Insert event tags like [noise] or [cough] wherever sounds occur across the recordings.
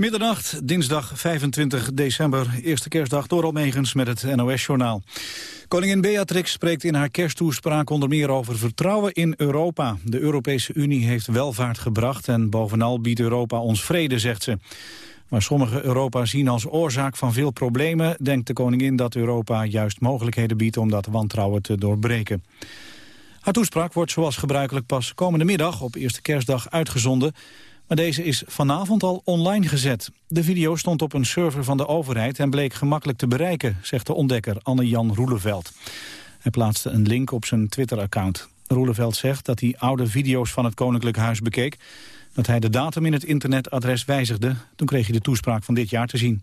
Middernacht, dinsdag 25 december, eerste kerstdag door Almegens met het NOS-journaal. Koningin Beatrix spreekt in haar kersttoespraak onder meer over vertrouwen in Europa. De Europese Unie heeft welvaart gebracht en bovenal biedt Europa ons vrede, zegt ze. Maar sommigen Europa zien als oorzaak van veel problemen... denkt de koningin dat Europa juist mogelijkheden biedt om dat wantrouwen te doorbreken. Haar toespraak wordt zoals gebruikelijk pas komende middag op eerste kerstdag uitgezonden... Maar deze is vanavond al online gezet. De video stond op een server van de overheid en bleek gemakkelijk te bereiken, zegt de ontdekker Anne-Jan Roeleveld. Hij plaatste een link op zijn Twitter-account. Roeleveld zegt dat hij oude video's van het Koninklijk Huis bekeek. Dat hij de datum in het internetadres wijzigde. Toen kreeg hij de toespraak van dit jaar te zien.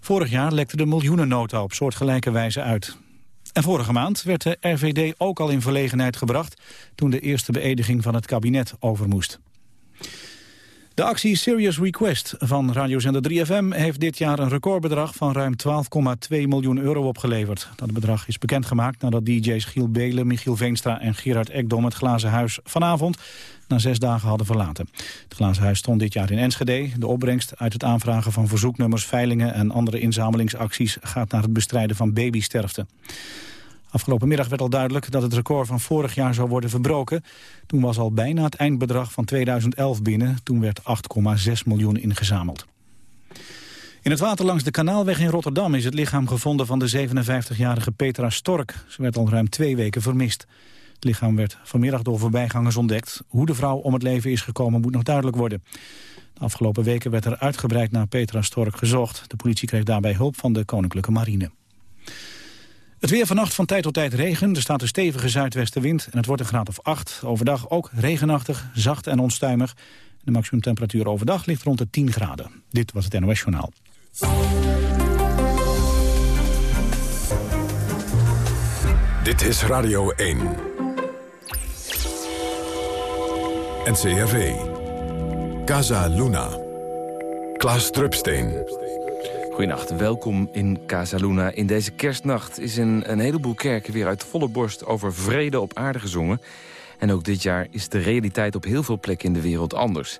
Vorig jaar lekte de miljoenennota op soortgelijke wijze uit. En vorige maand werd de RVD ook al in verlegenheid gebracht... toen de eerste beëdiging van het kabinet over moest. De actie Serious Request van radiozender 3FM heeft dit jaar een recordbedrag van ruim 12,2 miljoen euro opgeleverd. Dat bedrag is bekendgemaakt nadat DJ's Giel Belen, Michiel Veenstra en Gerard Ekdom het Glazen Huis vanavond na zes dagen hadden verlaten. Het Glazen Huis stond dit jaar in Enschede. De opbrengst uit het aanvragen van verzoeknummers, veilingen en andere inzamelingsacties gaat naar het bestrijden van babysterfte. Afgelopen middag werd al duidelijk dat het record van vorig jaar zou worden verbroken. Toen was al bijna het eindbedrag van 2011 binnen. Toen werd 8,6 miljoen ingezameld. In het water langs de Kanaalweg in Rotterdam is het lichaam gevonden van de 57-jarige Petra Stork. Ze werd al ruim twee weken vermist. Het lichaam werd vanmiddag door voorbijgangers ontdekt. Hoe de vrouw om het leven is gekomen moet nog duidelijk worden. De afgelopen weken werd er uitgebreid naar Petra Stork gezocht. De politie kreeg daarbij hulp van de Koninklijke Marine. Het weer vannacht van tijd tot tijd regen. Er staat een stevige zuidwestenwind en het wordt een graad of 8. Overdag ook regenachtig, zacht en onstuimig. De maximumtemperatuur overdag ligt rond de 10 graden. Dit was het NOS Journaal. Dit is Radio 1. NCRV. Casa Luna. Klaas Drupsteen. Goedenacht, welkom in Casaluna. In deze kerstnacht is in een heleboel kerken weer uit volle borst over vrede op aarde gezongen. En ook dit jaar is de realiteit op heel veel plekken in de wereld anders.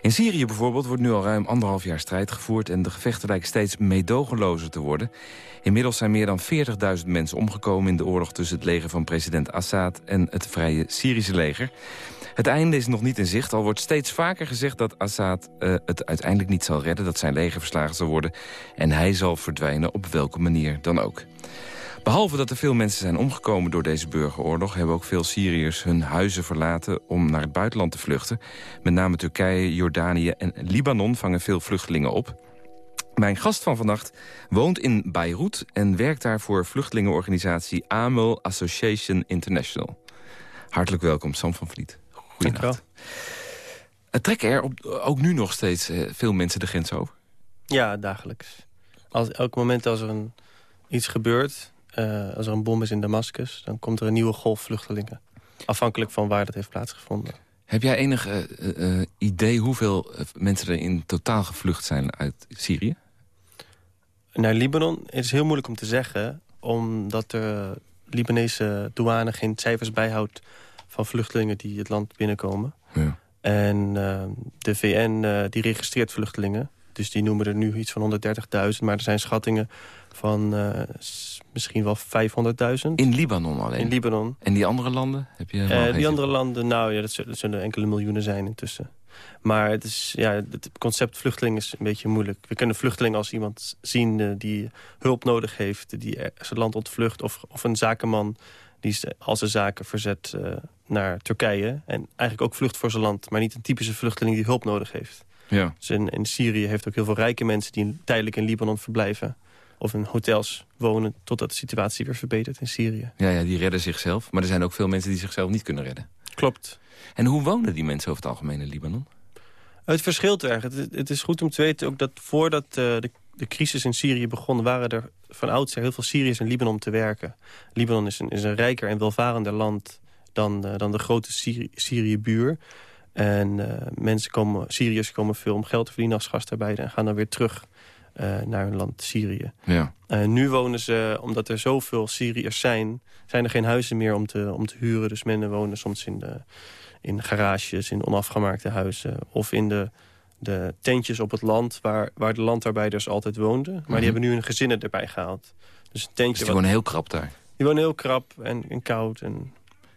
In Syrië bijvoorbeeld wordt nu al ruim anderhalf jaar strijd gevoerd... en de gevechten lijken steeds meedogenlozer te worden. Inmiddels zijn meer dan 40.000 mensen omgekomen in de oorlog... tussen het leger van president Assad en het vrije Syrische leger. Het einde is nog niet in zicht, al wordt steeds vaker gezegd dat Assad uh, het uiteindelijk niet zal redden, dat zijn leger verslagen zal worden en hij zal verdwijnen op welke manier dan ook. Behalve dat er veel mensen zijn omgekomen door deze burgeroorlog... hebben ook veel Syriërs hun huizen verlaten om naar het buitenland te vluchten. Met name Turkije, Jordanië en Libanon vangen veel vluchtelingen op. Mijn gast van vannacht woont in Beirut... en werkt daar voor vluchtelingenorganisatie AMO Association International. Hartelijk welkom, Sam van Vliet. Goedenacht. Het trekken er op, ook nu nog steeds eh, veel mensen de grens over? Ja, dagelijks. Als, elk moment als er een, iets gebeurt, uh, als er een bom is in Damascus... dan komt er een nieuwe golf vluchtelingen. Afhankelijk van waar dat heeft plaatsgevonden. Heb jij enig uh, idee hoeveel mensen er in totaal gevlucht zijn uit Syrië? Naar Libanon het is heel moeilijk om te zeggen... omdat de Libanese douane geen cijfers bijhoudt van vluchtelingen die het land binnenkomen. Ja. En de VN die registreert vluchtelingen. Dus die noemen er nu iets van 130.000. Maar er zijn schattingen van uh, misschien wel 500.000. In Libanon alleen? In Libanon. En die andere landen? Heb je die andere landen, nou ja, dat zullen, dat zullen, enkele miljoenen zijn intussen. Maar het, is, ja, het concept vluchteling is een beetje moeilijk. We kunnen vluchteling als iemand zien die hulp nodig heeft... die zijn land ontvlucht, of, of een zakenman die al zijn zaken verzet uh, naar Turkije. En eigenlijk ook vlucht voor zijn land. Maar niet een typische vluchteling die hulp nodig heeft. Ja. Dus in, in Syrië heeft ook heel veel rijke mensen... die tijdelijk in Libanon verblijven of in hotels wonen... totdat de situatie weer verbetert in Syrië. Ja, ja, die redden zichzelf. Maar er zijn ook veel mensen die zichzelf niet kunnen redden. Klopt. En hoe wonen die mensen over het algemeen in Libanon? Het verschilt erg. Het, het is goed om te weten ook dat voordat uh, de de crisis in Syrië begon... waren er van oudsher heel veel Syriërs in Libanon te werken. Libanon is een, is een rijker en welvarender land dan, uh, dan de grote Syrië-buur. En uh, mensen komen, Syriërs komen veel om geld te verdienen als gastarbeider... en gaan dan weer terug uh, naar hun land Syrië. Ja. nu wonen ze, omdat er zoveel Syriërs zijn... zijn er geen huizen meer om te, om te huren. Dus mensen wonen soms in, de, in garages, in onafgemaakte huizen... of in de de tentjes op het land... waar, waar de landarbeiders altijd woonden. Maar Mhm. die hebben nu hun gezinnen erbij gehaald. Dus een Dus tentje... die wat- wonen heel krap daar. die wonen heel krap en, en koud en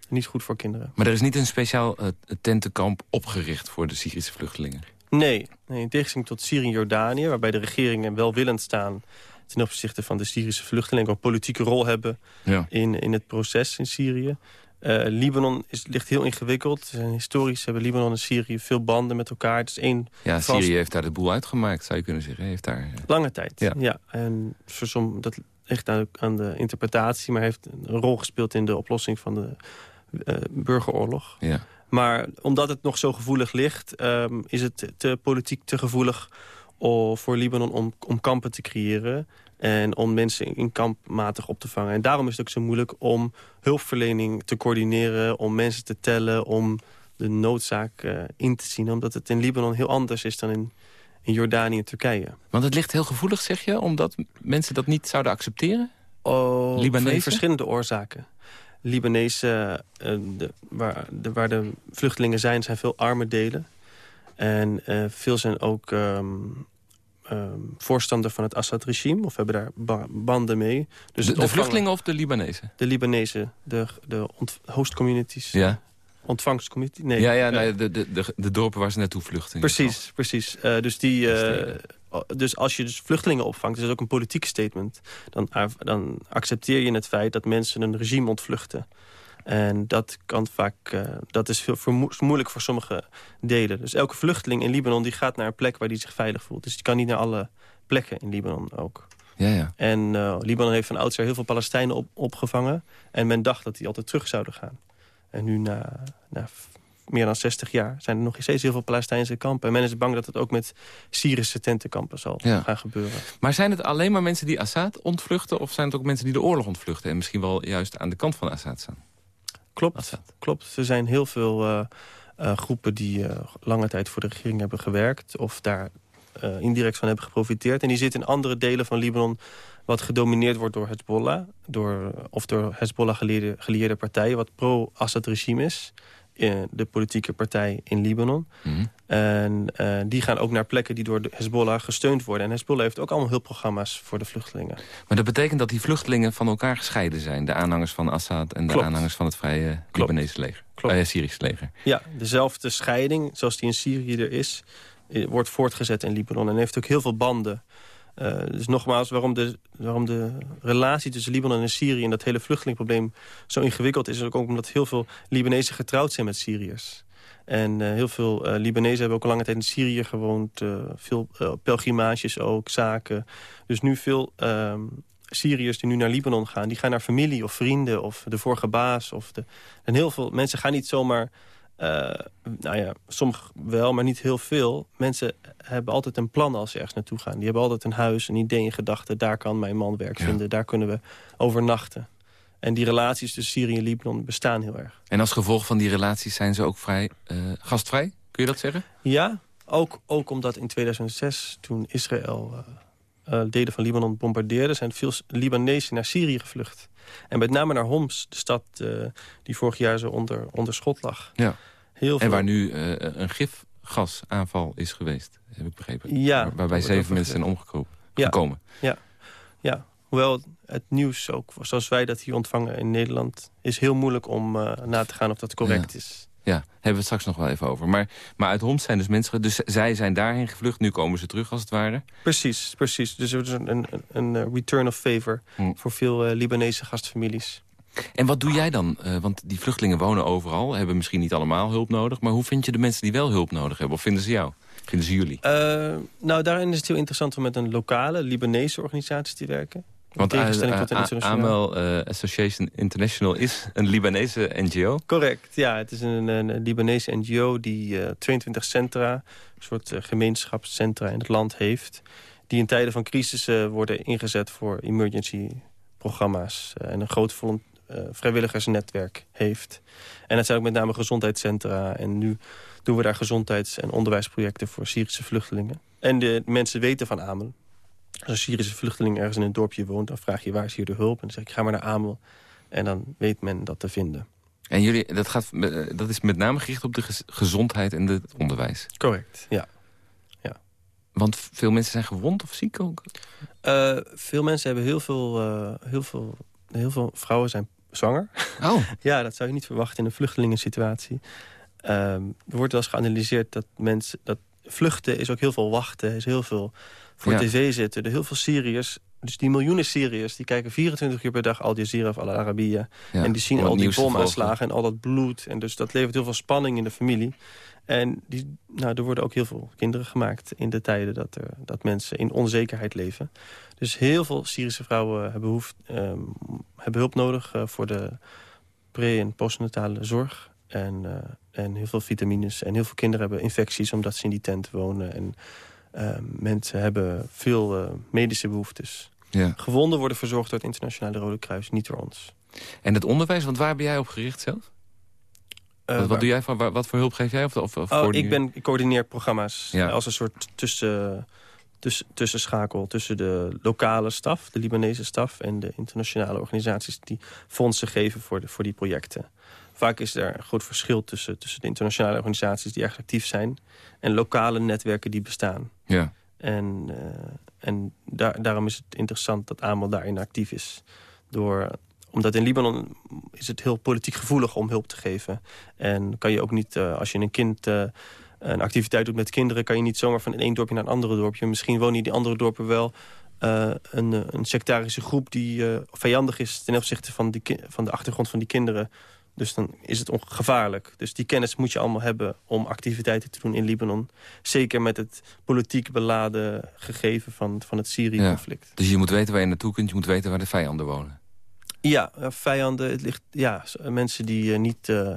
niet goed voor kinderen. Maar er is niet een speciaal eh, tentenkamp opgericht voor de Syrische vluchtelingen. Nee, nee in tegenstelling tot Syrië en Jordanië... waarbij de regeringen welwillend staan ten opzichte van de Syrische vluchtelingen... ook een politieke rol hebben Ja. in, in het proces in Syrië. Eh, Libanon is, ligt heel ingewikkeld. Historisch hebben Libanon en Syrië veel banden met elkaar. Het is één Ja, Syrië heeft daar de boel uitgemaakt, zou je kunnen zeggen. Heeft daar, eh, lange tijd. Ja. Ja. en voor som, dat ligt aan, aan de interpretatie... maar heeft een rol gespeeld in de oplossing van de burgeroorlog. ja. Maar omdat het nog zo gevoelig ligt... ehm, is het te politiek te gevoelig voor Libanon om, om kampen te creëren... en om mensen in kampmatig op te vangen. En daarom is het ook zo moeilijk om hulpverlening te coördineren... om mensen te tellen, om de noodzaak eh, in te zien. Omdat het in Libanon heel anders is dan in, in Jordanië en Turkije. Want het ligt heel gevoelig, zeg je, omdat mensen dat niet zouden accepteren? Oh, Libanezen? verschillende oorzaken. Libanese, eh, de, waar, de, waar de vluchtelingen zijn, zijn veel arme delen. En eh, veel zijn ook ehm, ehm, voorstander van het Assad-regime... of hebben daar ba- banden mee. Dus de, vluchtelingen of de Libanezen? De Libanese, de, de host communities. Ja, Ontvangstcommunity. Nee, ja, ja eh, nee, de, de, de, de dorpen waar ze naartoe vluchten. Precies, precies. Eh, dus, die, eh, dus als je dus vluchtelingen opvangt, is dat ook een politiek statement. Dan, dan accepteer je het feit dat mensen een regime ontvluchten. En dat kan vaak, dat is veel vermo- moeilijk voor sommige delen. Dus elke vluchteling in Libanon die gaat naar een plek waar die zich veilig voelt. Dus die kan niet naar alle plekken in Libanon ook. Ja, ja. En Libanon heeft van oudsher heel veel Palestijnen op, opgevangen. En men dacht dat die altijd terug zouden gaan. En nu na, na meer dan 60 jaar zijn er nog steeds heel veel Palestijnse kampen. En men is bang dat het ook met Syrische tentenkampen zal Ja. gaan gebeuren. Maar zijn het alleen maar mensen die Assad ontvluchten... of zijn het ook mensen die de oorlog ontvluchten... en misschien wel juist aan de kant van Assad staan? Klopt, Assad. klopt. Er zijn heel veel eh, eh, groepen die eh, lange tijd voor de regering hebben gewerkt... of daar indirect van hebben geprofiteerd. En die zitten in andere delen van Libanon... wat gedomineerd wordt door Hezbollah... Door, of door Hezbollah-geleerde gelieerde partijen... wat pro-Assad regime is. eh, de politieke partij in Libanon. Mhm. En eh, die gaan ook naar plekken die door de Hezbollah gesteund worden. En Hezbollah heeft ook allemaal hulpprogramma's voor de vluchtelingen. Maar dat betekent dat die vluchtelingen van elkaar gescheiden zijn. De aanhangers van Assad en de Klopt. aanhangers van het vrije Klopt. Libanese leger. Klopt. Syrische leger. Ja, dezelfde scheiding zoals die in Syrië er is... eh, wordt voortgezet in Libanon en heeft ook heel veel banden. Eh, dus nogmaals, waarom de, waarom de relatie tussen Libanon en Syrië... en dat hele vluchtelingenprobleem zo ingewikkeld is... is ook omdat heel veel Libanezen getrouwd zijn met Syriërs. En eh, heel veel eh Libanezen hebben ook al lange tijd in Syrië gewoond. veel pelgrimages ook, zaken. Dus nu veel ehm, Syriërs die nu naar Libanon gaan... die gaan naar familie of vrienden of de vorige baas. Of de, en heel veel mensen gaan niet zomaar... eh, nou ja, sommige wel, maar niet heel veel. Mensen hebben altijd een plan als ze ergens naartoe gaan. Die hebben altijd een huis, een idee, een gedachte. Daar kan mijn man werk Ja. vinden. Daar kunnen we overnachten. En die relaties tussen Syrië en Libanon bestaan heel erg. En als gevolg van die relaties zijn ze ook vrij eh, gastvrij? Kun je dat zeggen? Ja, ook, ook omdat in 2006, toen Israël eh, eh, delen van Libanon bombardeerde... zijn veel Libanezen naar Syrië gevlucht. En met name naar Homs, de stad eh, die vorig jaar zo onder, onder schot lag. Ja. Heel veel, En waar nu eh, een gifgasaanval is geweest, heb ik begrepen. Ja, Waar- waarbij zeven mensen zijn omgekomen. Ja. gekomen. Ja, hoewel het nieuws ook, zoals wij dat hier ontvangen in Nederland... is heel moeilijk om na te gaan of dat correct is. Ja, hebben we het straks nog wel even over. Maar, maar uit Homs zijn dus mensen... Dus zij zijn daarheen gevlucht, nu komen ze terug als het ware. Precies, precies. Dus er is een, een, een eh, return of favor Hm. voor veel eh, Libanese gastfamilies. En wat doe jij dan? Eh, want die vluchtelingen wonen overal, hebben misschien niet allemaal hulp nodig. Maar hoe vind je de mensen die wel hulp nodig hebben? Of vinden ze jou? Vinden ze jullie? Nou, daarin is het heel interessant om met een lokale Libanese organisatie te werken. Want tegenstelling eh, tot internationale. AML eh, Association International is een Libanese NGO. Correct, ja. Het is een, een Libanese NGO die eh, 22 centra, een soort eh, gemeenschapscentra in het land heeft. Die in tijden van crisis eh, worden ingezet voor emergency programma's. eh, en een groot eh, vrijwilligersnetwerk heeft. En het zijn ook met name gezondheidscentra. En nu doen we daar gezondheids- en onderwijsprojecten voor Syrische vluchtelingen. En de mensen weten van AMEL. Als een Syrische vluchteling ergens in een dorpje woont... dan vraag je waar is hier de hulp? En dan zeg ik ga maar naar AMEL. En dan weet men dat te vinden. En jullie, dat, gaat, eh, dat is met name gericht op de gez- gezondheid en het onderwijs. Correct, ja. Want veel mensen zijn gewond of ziek ook? Uh, veel mensen hebben heel veel, uh, heel veel... Heel veel vrouwen zijn zwanger. [laughs] Oh. [laughs] ja, dat zou je niet verwachten in een vluchtelingensituatie. Um, er wordt wel eens geanalyseerd dat mensen... dat vluchten is ook heel veel wachten, is heel veel voor tv zitten. Er heel veel Syriërs dus die miljoenen Syriërs die kijken 24 uur per dag Al Jazeera of Al Arabiya. en die zien al die bomaanslagen en al dat bloed. En dus dat levert heel veel spanning in de familie. En die, nou, er worden ook heel veel kinderen gemaakt in de tijden dat, er, dat mensen in onzekerheid leven. Dus heel veel Syrische vrouwen hebben, ehm, hebben hulp nodig uh, voor de pre- en postnatale zorg. En, uh, en heel veel vitamines. En heel veel kinderen hebben infecties omdat ze in die tent wonen. En mensen hebben veel uh, medische behoeftes. Ja. Gewonden worden verzorgd door het Internationale Rode Kruis, niet door ons. En het onderwijs, want waar ben jij op gericht zelf? Uh, wat, wat doe jij van, wat voor hulp geef jij? Of, of, of oh, ik, ben, ik coördineer programma's ja. als een soort tussen, tussen, tussenschakel... tussen de lokale staf, de Libanese staf... en de internationale organisaties die fondsen geven voor, de, voor die projecten. Vaak is er een groot verschil tussen, tussen de internationale organisaties... die erg actief zijn en lokale netwerken die bestaan. Ja. En, uh, en daar, daarom is het interessant dat AMO daarin actief is. Door, omdat in Libanon is het heel politiek gevoelig om hulp te geven. En kan je ook niet, uh, als je een kind... Uh, een activiteit doet met kinderen... kan je niet zomaar van één dorpje naar een andere dorpje. Misschien wonen in die andere dorpen wel een, een sectarische groep... die vijandig is ten opzichte van, die van de achtergrond van die kinderen. Dus dan is het gevaarlijk. Dus die kennis moet je allemaal hebben om activiteiten te doen in Libanon. Zeker met het politiek beladen gegeven van, van het Syrië-conflict. dus je moet weten waar je naartoe kunt, je moet weten waar de vijanden wonen. Ja, eh, vijanden, het ligt, ja, mensen die uh, niet, uh,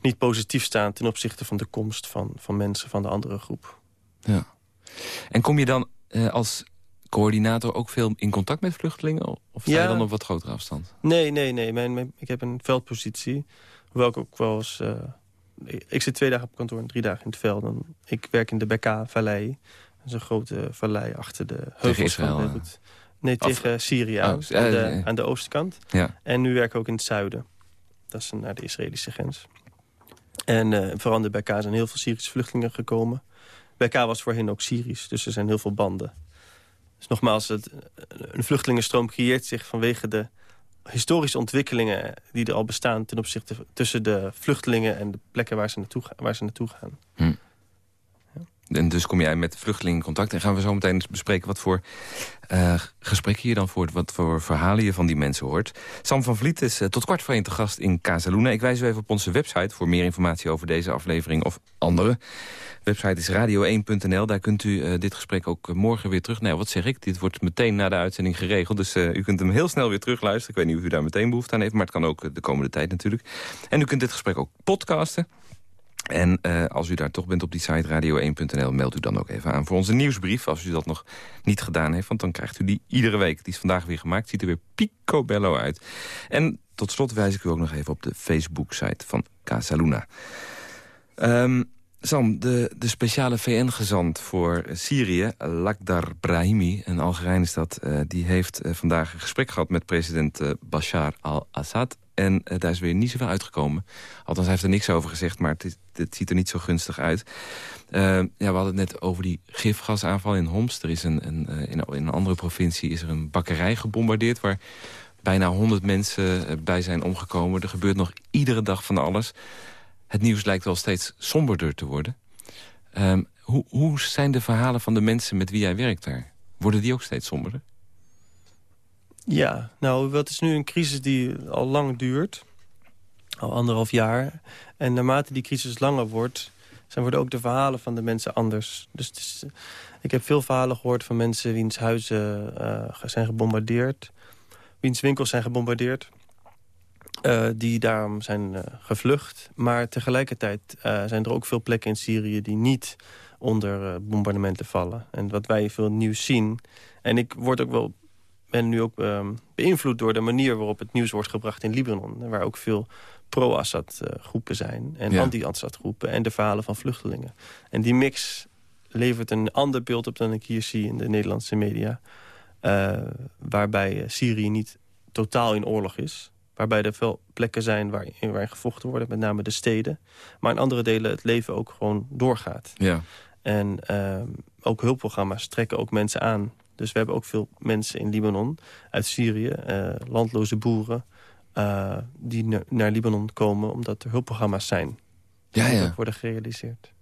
niet positief staan... ten opzichte van de komst van, van mensen van de andere groep. Ja. En kom je dan uh, als coördinator ook veel in contact met vluchtelingen? Of sta je dan op wat grotere afstand? Nee, nee, nee. Mijn, ik heb een veldpositie. Hoewel ik ook wel eens... Uh, ik zit twee dagen op kantoor en drie dagen in het veld. En ik werk in de Beka-vallei. Dat is een grote vallei achter de heuvels van Beirut. Nee, tegen Syrië oh, aan, de, aan de oostkant. Ja. En nu werk ik ook in het zuiden. Dat is naar de Israëlische grens. En uh, vooral in de Beka zijn heel veel Syrische vluchtelingen gekomen. Beka was voorheen ook Syrisch, dus er zijn heel veel banden. Dus nogmaals, een vluchtelingenstroom creëert zich vanwege de historische ontwikkelingen die er al bestaan... ten opzichte tussen de vluchtelingen en de plekken waar ze naartoe, waar ze naartoe gaan. Hm. En dus kom jij met vluchtelingen in contact. En gaan we zo meteen bespreken wat voor uh, gesprekken je dan voert. Wat voor verhalen je van die mensen hoort. Sam van Vliet is uh, tot kwart voor één te gast in Casaluna. Ik wijs u even op onze website voor meer informatie over deze aflevering of andere. website is radio1.nl. Daar kunt u uh, dit gesprek ook morgen weer terug... Nou, wat zeg ik? Dit wordt meteen na de uitzending geregeld. Dus u kunt hem heel snel weer terugluisteren. Ik weet niet of u daar meteen behoefte aan heeft. Maar het kan ook de komende tijd natuurlijk. En u kunt dit gesprek ook podcasten. En uh, als u daar toch bent op die site radio1.nl... meld u dan ook even aan voor onze nieuwsbrief... als u dat nog niet gedaan heeft, want dan krijgt u die iedere week. Die is vandaag weer gemaakt, ziet er weer picobello uit. En tot slot wijs ik u ook nog even op de Facebook-site van Casaluna. Um, Sam, de, de speciale VN-gezant voor Syrië, Lakhdar Brahimi, een Algerijn is dat... Uh, die heeft uh, vandaag een gesprek gehad met president Bashar al-Assad... En uh, daar is weer niet zoveel uitgekomen. Althans, hij heeft er niks over gezegd, maar het, het ziet er niet zo gunstig uit. Uh, ja, we hadden het net over die gifgasaanval in Homs. Er is een, een, uh, in, een andere provincie is er een bakkerij gebombardeerd... waar bijna 100 mensen bij zijn omgekomen. Er gebeurt nog iedere dag van alles. Het nieuws lijkt wel steeds somberder te worden. Uh, hoe, hoe zijn de verhalen van de mensen met wie jij werkt daar? Worden die ook steeds somberder? Ja, nou, wat is nu een crisis die al lang duurt. Al anderhalf jaar. En naarmate die crisis langer wordt... zijn worden ook de verhalen van de mensen anders. Dus is, ik heb veel verhalen gehoord van mensen... wiens huizen uh, zijn gebombardeerd. Wiens winkels zijn gebombardeerd. Uh, die daarom zijn gevlucht. Maar tegelijkertijd zijn er ook veel plekken in Syrië... die niet onder bombardementen vallen. En wat wij veel nieuws zien... En ik word ook wel ben nu ook um, beïnvloed door de manier waarop het nieuws wordt gebracht in Libanon. Waar ook veel pro-Assad uh, groepen zijn en anti-Assad groepen. En de verhalen van vluchtelingen. En die mix levert een ander beeld op dan ik hier zie in de Nederlandse media. Uh, waarbij Syrië niet totaal in oorlog is. Waarbij er veel plekken zijn waarin, waarin gevochten worden, met name de steden. Maar in andere delen het leven ook gewoon doorgaat. Ja. En ehm, ook hulpprogramma's trekken ook mensen aan. Dus we hebben ook veel mensen in Libanon, uit Syrië, landloze boeren... die naar Libanon komen omdat er hulpprogramma's zijn. Ja, ja. Die worden gerealiseerd.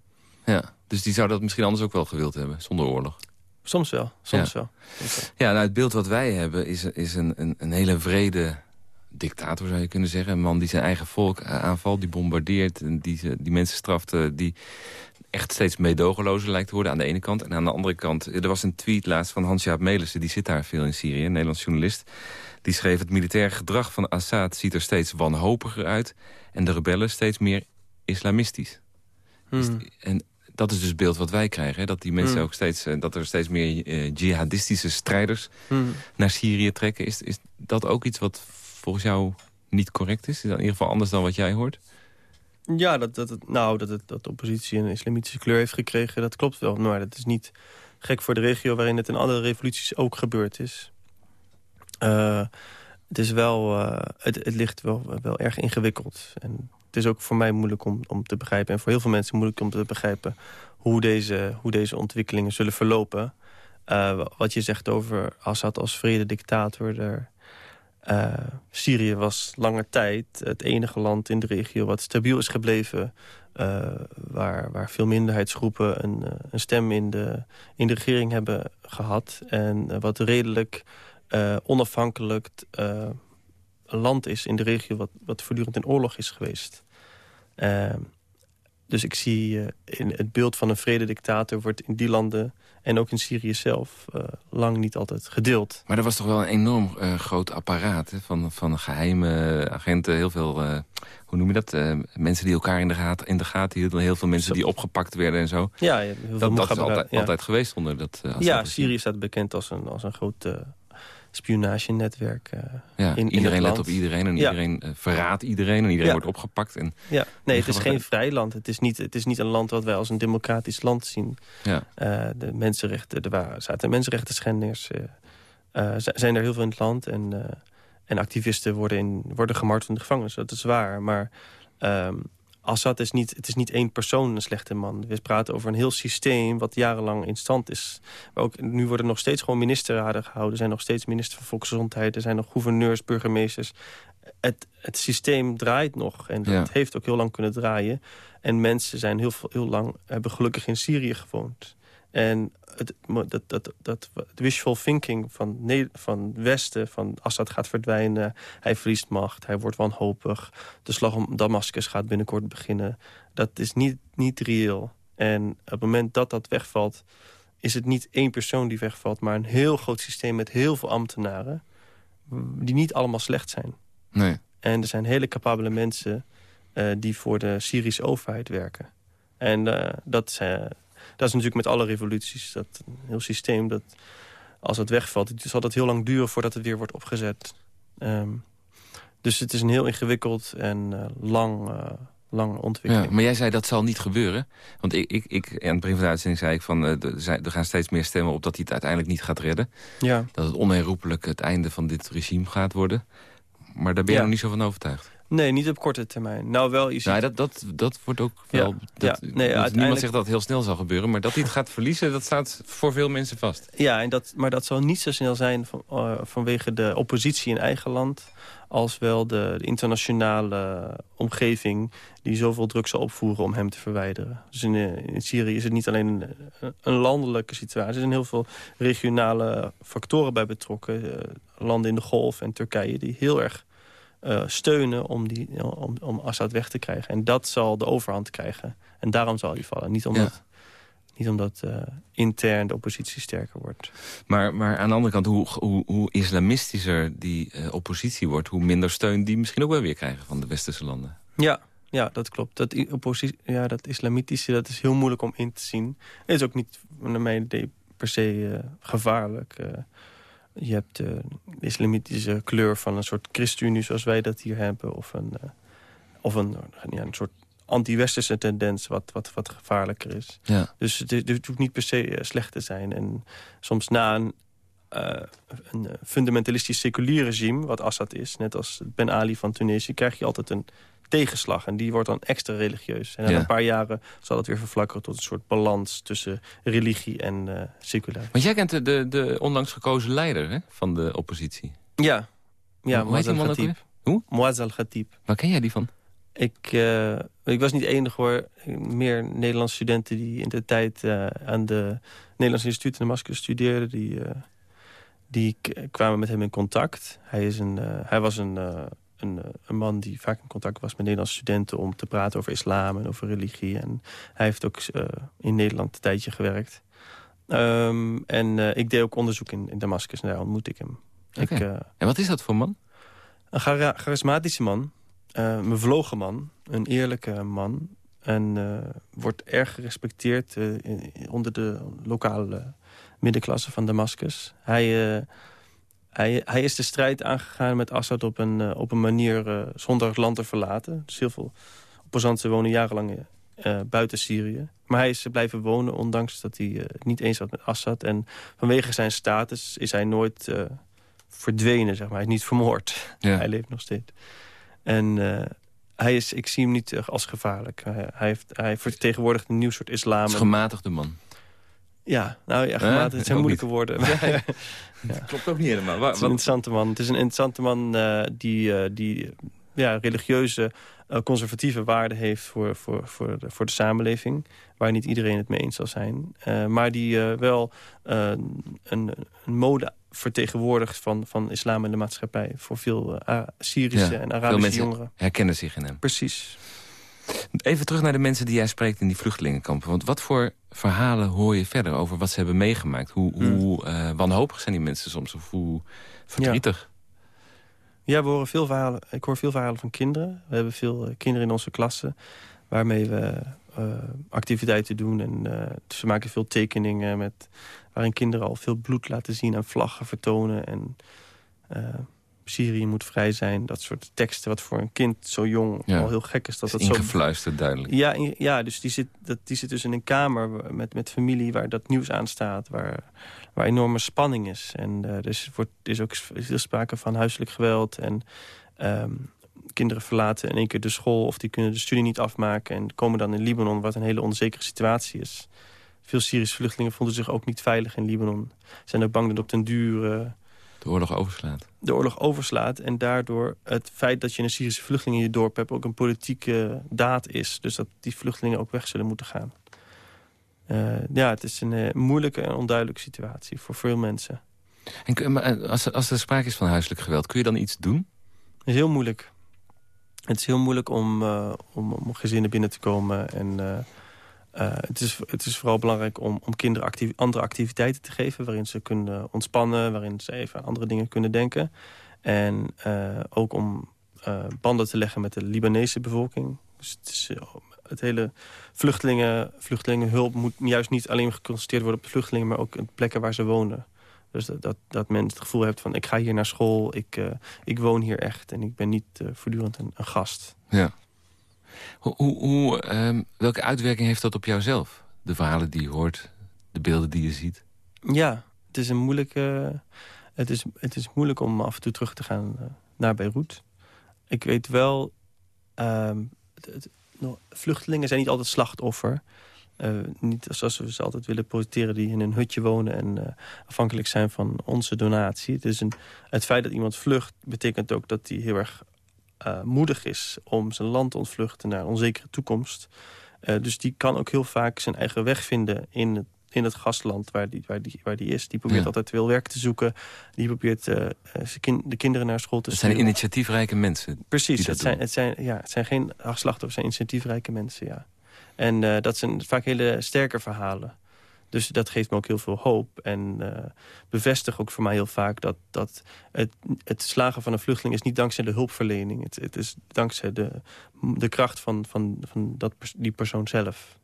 Ja, dus die zouden dat misschien anders ook wel gewild hebben, zonder oorlog. Soms wel, soms, wel. Ja, nou, het beeld wat wij hebben is, is een, een, een hele vrede dictator, zou je kunnen zeggen. Een man die zijn eigen volk eh, aanvalt, die bombardeert... en die, die mensen straft, eh, die echt steeds meedogenlozer lijkt te worden aan de ene kant. En aan de andere kant, er was een tweet laatst van Hans-Jaap Melissen... die zit daar veel in Syrië, een Nederlands journalist. Die schreef, het militair gedrag van Assad ziet er steeds wanhopiger uit... en de rebellen steeds meer islamistisch. Hmm. En dat is dus het beeld wat wij krijgen. Hè? Dat die mensen hmm. ook steeds, eh, dat er steeds meer uh, jihadistische strijders hmm. naar Syrië trekken. Is, is dat ook iets wat volgens jou niet correct is? Is dat in ieder geval anders dan wat jij hoort? Ja, dat, dat, nou, dat, dat de oppositie een islamitische kleur heeft gekregen, dat klopt wel. Maar dat is niet gek voor de regio waarin het in andere revoluties ook gebeurd is. Uh, het, is wel, het, het ligt wel, wel erg ingewikkeld. En het is ook voor mij moeilijk om, om te begrijpen... en voor heel veel mensen moeilijk om te begrijpen... hoe deze, hoe deze ontwikkelingen zullen verlopen. Uh, wat je zegt over Assad als vrede-dictator... Uh, Syrië was lange tijd het enige land in de regio... wat stabiel is gebleven... Uh, waar, waar veel minderheidsgroepen een, een stem in de, in de regering hebben gehad. En wat redelijk onafhankelijk land is in de regio... wat, wat voortdurend in oorlog is geweest. Dus ik zie in het beeld van een vrede-dictator... wordt in die landen en ook in Syrië zelf uh, lang niet altijd gedeeld. Maar er was toch wel een enorm uh, groot apparaat hè? Van, van geheime agenten. Heel veel, hoe noem je dat? mensen die elkaar in de, gaten, in de gaten hielden. Heel veel mensen die opgepakt werden en zo. Ja, heel dat, dat is altijd, ja. altijd geweest onder dat... ja, Syrië staat bekend als een, als een groot spionagenetwerk uh, ja, in, Iedereen let op iedereen en iedereen uh, verraadt iedereen en iedereen wordt opgepakt. En ja, nee, het is geen vrij land. Het is, niet, het is niet een land wat wij als een democratisch land zien. Ja. Uh, de mensenrechten, er zaten mensenrechten schenders. zijn er heel veel in het land en, en activisten worden, in, worden gemarteld in de gevangenis. Dat is waar, maar... Um, Assad is niet, het is niet één persoon een slechte man. We praten over een heel systeem wat jarenlang in stand is. ook, nu worden nog steeds gewoon ministerraden gehouden. Er zijn nog steeds minister van Volksgezondheid. Er zijn nog gouverneurs, burgemeesters. Het, het systeem draait nog. En dat heeft ook heel lang kunnen draaien. En mensen zijn heel, heel lang, hebben gelukkig in Syrië gewoond. En het, dat, dat, dat, wishful thinking van, van Westen, van Assad gaat verdwijnen, hij verliest macht, hij wordt wanhopig, de slag om Damascus gaat binnenkort beginnen. Dat is niet, niet reëel. En op het moment dat dat wegvalt, is het niet één persoon die wegvalt, maar een heel groot systeem met heel veel ambtenaren, die niet allemaal slecht zijn. Nee. En er zijn hele capabele mensen uh, die voor de Syrische overheid werken. En uh, dat, uh, dat is natuurlijk met alle revoluties. Dat een heel systeem, dat als het wegvalt... zal dat heel lang duren voordat het weer wordt opgezet. Um, dus het is een heel ingewikkeld en uh, lang, uh, lang ontwikkeling. Ja, maar jij zei dat zal niet gebeuren. Want ik, ik, ik, aan het begin van de uitzending zei ik... van uh, er gaan steeds meer stemmen op dat hij het uiteindelijk niet gaat redden. Ja. Dat het onherroepelijk het einde van dit regime gaat worden. Maar daar ben je ja. nog niet zo van overtuigd. Nee, niet op korte termijn. Nou wel, ziet... Nou, dat, dat, dat wordt ook wel... Dat, ja, nee, dat, Niemand zegt dat het heel snel zal gebeuren. Maar dat hij het gaat verliezen, dat staat voor veel mensen vast. Ja, en dat, maar dat zal niet zo snel zijn van, uh, vanwege de oppositie in eigen land... als wel de, de, internationale omgeving die zoveel druk zal opvoeren om hem te verwijderen. Dus in, in Syrië is het niet alleen een, een, landelijke situatie. Er zijn heel veel regionale factoren bij betrokken. Uh, landen in de Golf en Turkije die heel erg uh, steunen om, die, om, om Assad weg te krijgen. En dat zal de overhand krijgen. En daarom zal hij vallen. Niet omdat, niet omdat uh, intern de oppositie sterker wordt. Maar, maar aan de andere kant, hoe, hoe, hoe islamistischer die uh, oppositie wordt... hoe minder steun die misschien ook wel weer krijgen van de westerse landen. Ja, ja, dat klopt. Dat, oppositie, ja, dat islamitische dat is heel moeilijk om in te zien. Het is ook niet per se gevaarlijk. Je hebt de islamitische kleur van een soort ChristenUnie zoals wij dat hier hebben. Of een, uh, of een, ja, een soort anti-westerse tendens wat, wat, wat gevaarlijker is. Ja. Dus het, het hoeft niet per se eh, slecht te zijn. En soms na een een fundamentalistisch seculier regime, wat Assad is... net als Ben Ali van Tunesië, krijg je altijd een tegenslag. En die wordt dan extra religieus. En na een paar jaren zal het weer vervlakkeren tot een soort balans tussen religie en uh, seculair. Want jij kent de, de, de onlangs gekozen leider hè, van de oppositie. Ja. ja Hoe heet die man ook Hoe? Moaz al-Khatib. Waar ken jij die van? Ik, uh, ik was niet enig hoor. Meer Nederlandse studenten die in de tijd uh, aan de Nederlandse Instituut in Damascus studeerden... die, die kwamen met hem in contact. Hij, is een, hij was een een, eh, een, man die vaak in contact was met Nederlandse studenten... om te praten over islam en over religie. En hij heeft ook uh, in Nederland een tijdje gewerkt. Um, en uh, ik deed ook onderzoek in, in Damascus en daar ontmoet ik hem. Okay. Ik, uh, en wat is dat voor man? Een charismatische man. een bevlogen man. Een eerlijke man. En wordt erg gerespecteerd onder de lokale middenklasse van Damascus. Hij hij, hij is de strijd aangegaan met Assad op een, uh, op een manier uh, zonder het land te verlaten. Dus heel veel opposanten wonen jarenlang uh, buiten Syrië. Maar hij is blijven wonen, ondanks dat hij het niet eens had met Assad. En vanwege zijn status is hij nooit verdwenen, zeg maar. Hij is niet vermoord. Ja. [laughs] hij leeft nog steeds. En hij is, ik zie hem niet als gevaarlijk. Hij, hij, heeft, hij vertegenwoordigt een nieuw soort islam. Een gematigde man. Ja, nou ja, gematigd. Het zijn moeilijke woorden. [laughs] ja. Klopt ook niet helemaal. het is een interessante man. Het is een interessante man uh, die, uh, die ja, religieuze, uh, conservatieve waarden heeft voor, voor, voor, de, voor de samenleving. Waar niet iedereen het mee eens zal zijn. maar die wel een, een mode vertegenwoordigt van, van islam in de maatschappij. Voor veel Syrische en Arabische jongeren. herkennen zich in hem. Precies. Even terug naar de mensen die jij spreekt in die vluchtelingenkampen. Want wat voor verhalen hoor je verder over wat ze hebben meegemaakt? Hoe, hmm. hoe uh, wanhopig zijn die mensen soms? Of hoe verdrietig? Ja. ja. we horen veel verhalen. Ik hoor veel verhalen van kinderen. We hebben veel uh, kinderen in onze klasse waarmee we uh, activiteiten doen. En dus we maken veel tekeningen met, waarin kinderen al veel bloed laten zien en vlaggen vertonen. En Syrië moet vrij zijn. Dat soort teksten wat voor een kind zo jong al heel gek is. Dat is dat ingefluisterd zo... duidelijk. Ja, ja dus die zit, dat, die zit dus in een kamer met, met familie waar dat nieuws aan staat. Waar, waar enorme spanning is. En uh, dus wordt, er is ook veel sprake van huiselijk geweld. En um, kinderen verlaten in één keer de school of die kunnen de studie niet afmaken. En komen dan in Libanon, wat een hele onzekere situatie is. Veel Syrische vluchtelingen vonden zich ook niet veilig in Libanon. Zijn ook bang dat op den duur... Uh, de oorlog overslaat. De oorlog overslaat en daardoor het feit dat je een Syrische vluchteling in je dorp hebt... ook een politieke daad is. Dus dat die vluchtelingen ook weg zullen moeten gaan. Uh, ja, het is een uh, moeilijke en onduidelijke situatie voor veel mensen. En maar als, als er sprake is van huiselijk geweld, kun je dan iets doen? Het is heel moeilijk. Het is heel moeilijk om, uh, om, om gezinnen binnen te komen en uh, het, is, het is vooral belangrijk om, om kinderen andere activiteiten te geven... waarin ze kunnen ontspannen, waarin ze even andere dingen kunnen denken. En uh, ook om uh, banden te leggen met de Libanese bevolking. Dus het, is, het hele vluchtelingen, vluchtelingenhulp moet juist niet alleen geconcentreerd worden op vluchtelingen... maar ook op plekken waar ze wonen. Dus dat, dat, dat men het gevoel heeft van ik ga hier naar school, ik, ik woon hier echt... en ik ben niet voortdurend een, een gast. Ja. Hoe, hoe, ehm, welke uitwerking heeft dat op jouzelf? De verhalen die je hoort, de beelden die je ziet? Ja, het is, een moeilijke, het is, het is moeilijk om af en toe terug te gaan uh, naar Beirut. Ik weet wel, um, het, vluchtelingen zijn niet altijd slachtoffer. Uh, niet zoals we ze altijd willen portretteren die in een hutje wonen... en uh, afhankelijk zijn van onze donatie. Het, is een, het feit dat iemand vlucht betekent ook dat hij heel erg uh, moedig is om zijn land te ontvluchten naar een onzekere toekomst. Uh, dus die kan ook heel vaak zijn eigen weg vinden in het, in het gastland waar die, waar, die, waar die is. Die probeert altijd veel werk te zoeken. Die probeert uh, kind, de kinderen naar school te sturen. Het zijn initiatiefrijke mensen. Precies, het, zijn, het, zijn, ja, het zijn geen slachtoffers, het zijn initiatiefrijke mensen, ja. En dat zijn vaak hele sterke verhalen. Dus dat geeft me ook heel veel hoop. En uh, bevestigt ook voor mij heel vaak dat, dat het, het slagen van een vluchteling... is niet dankzij de hulpverlening. Het, het is dankzij de, de kracht van, van, van dat, die persoon zelf.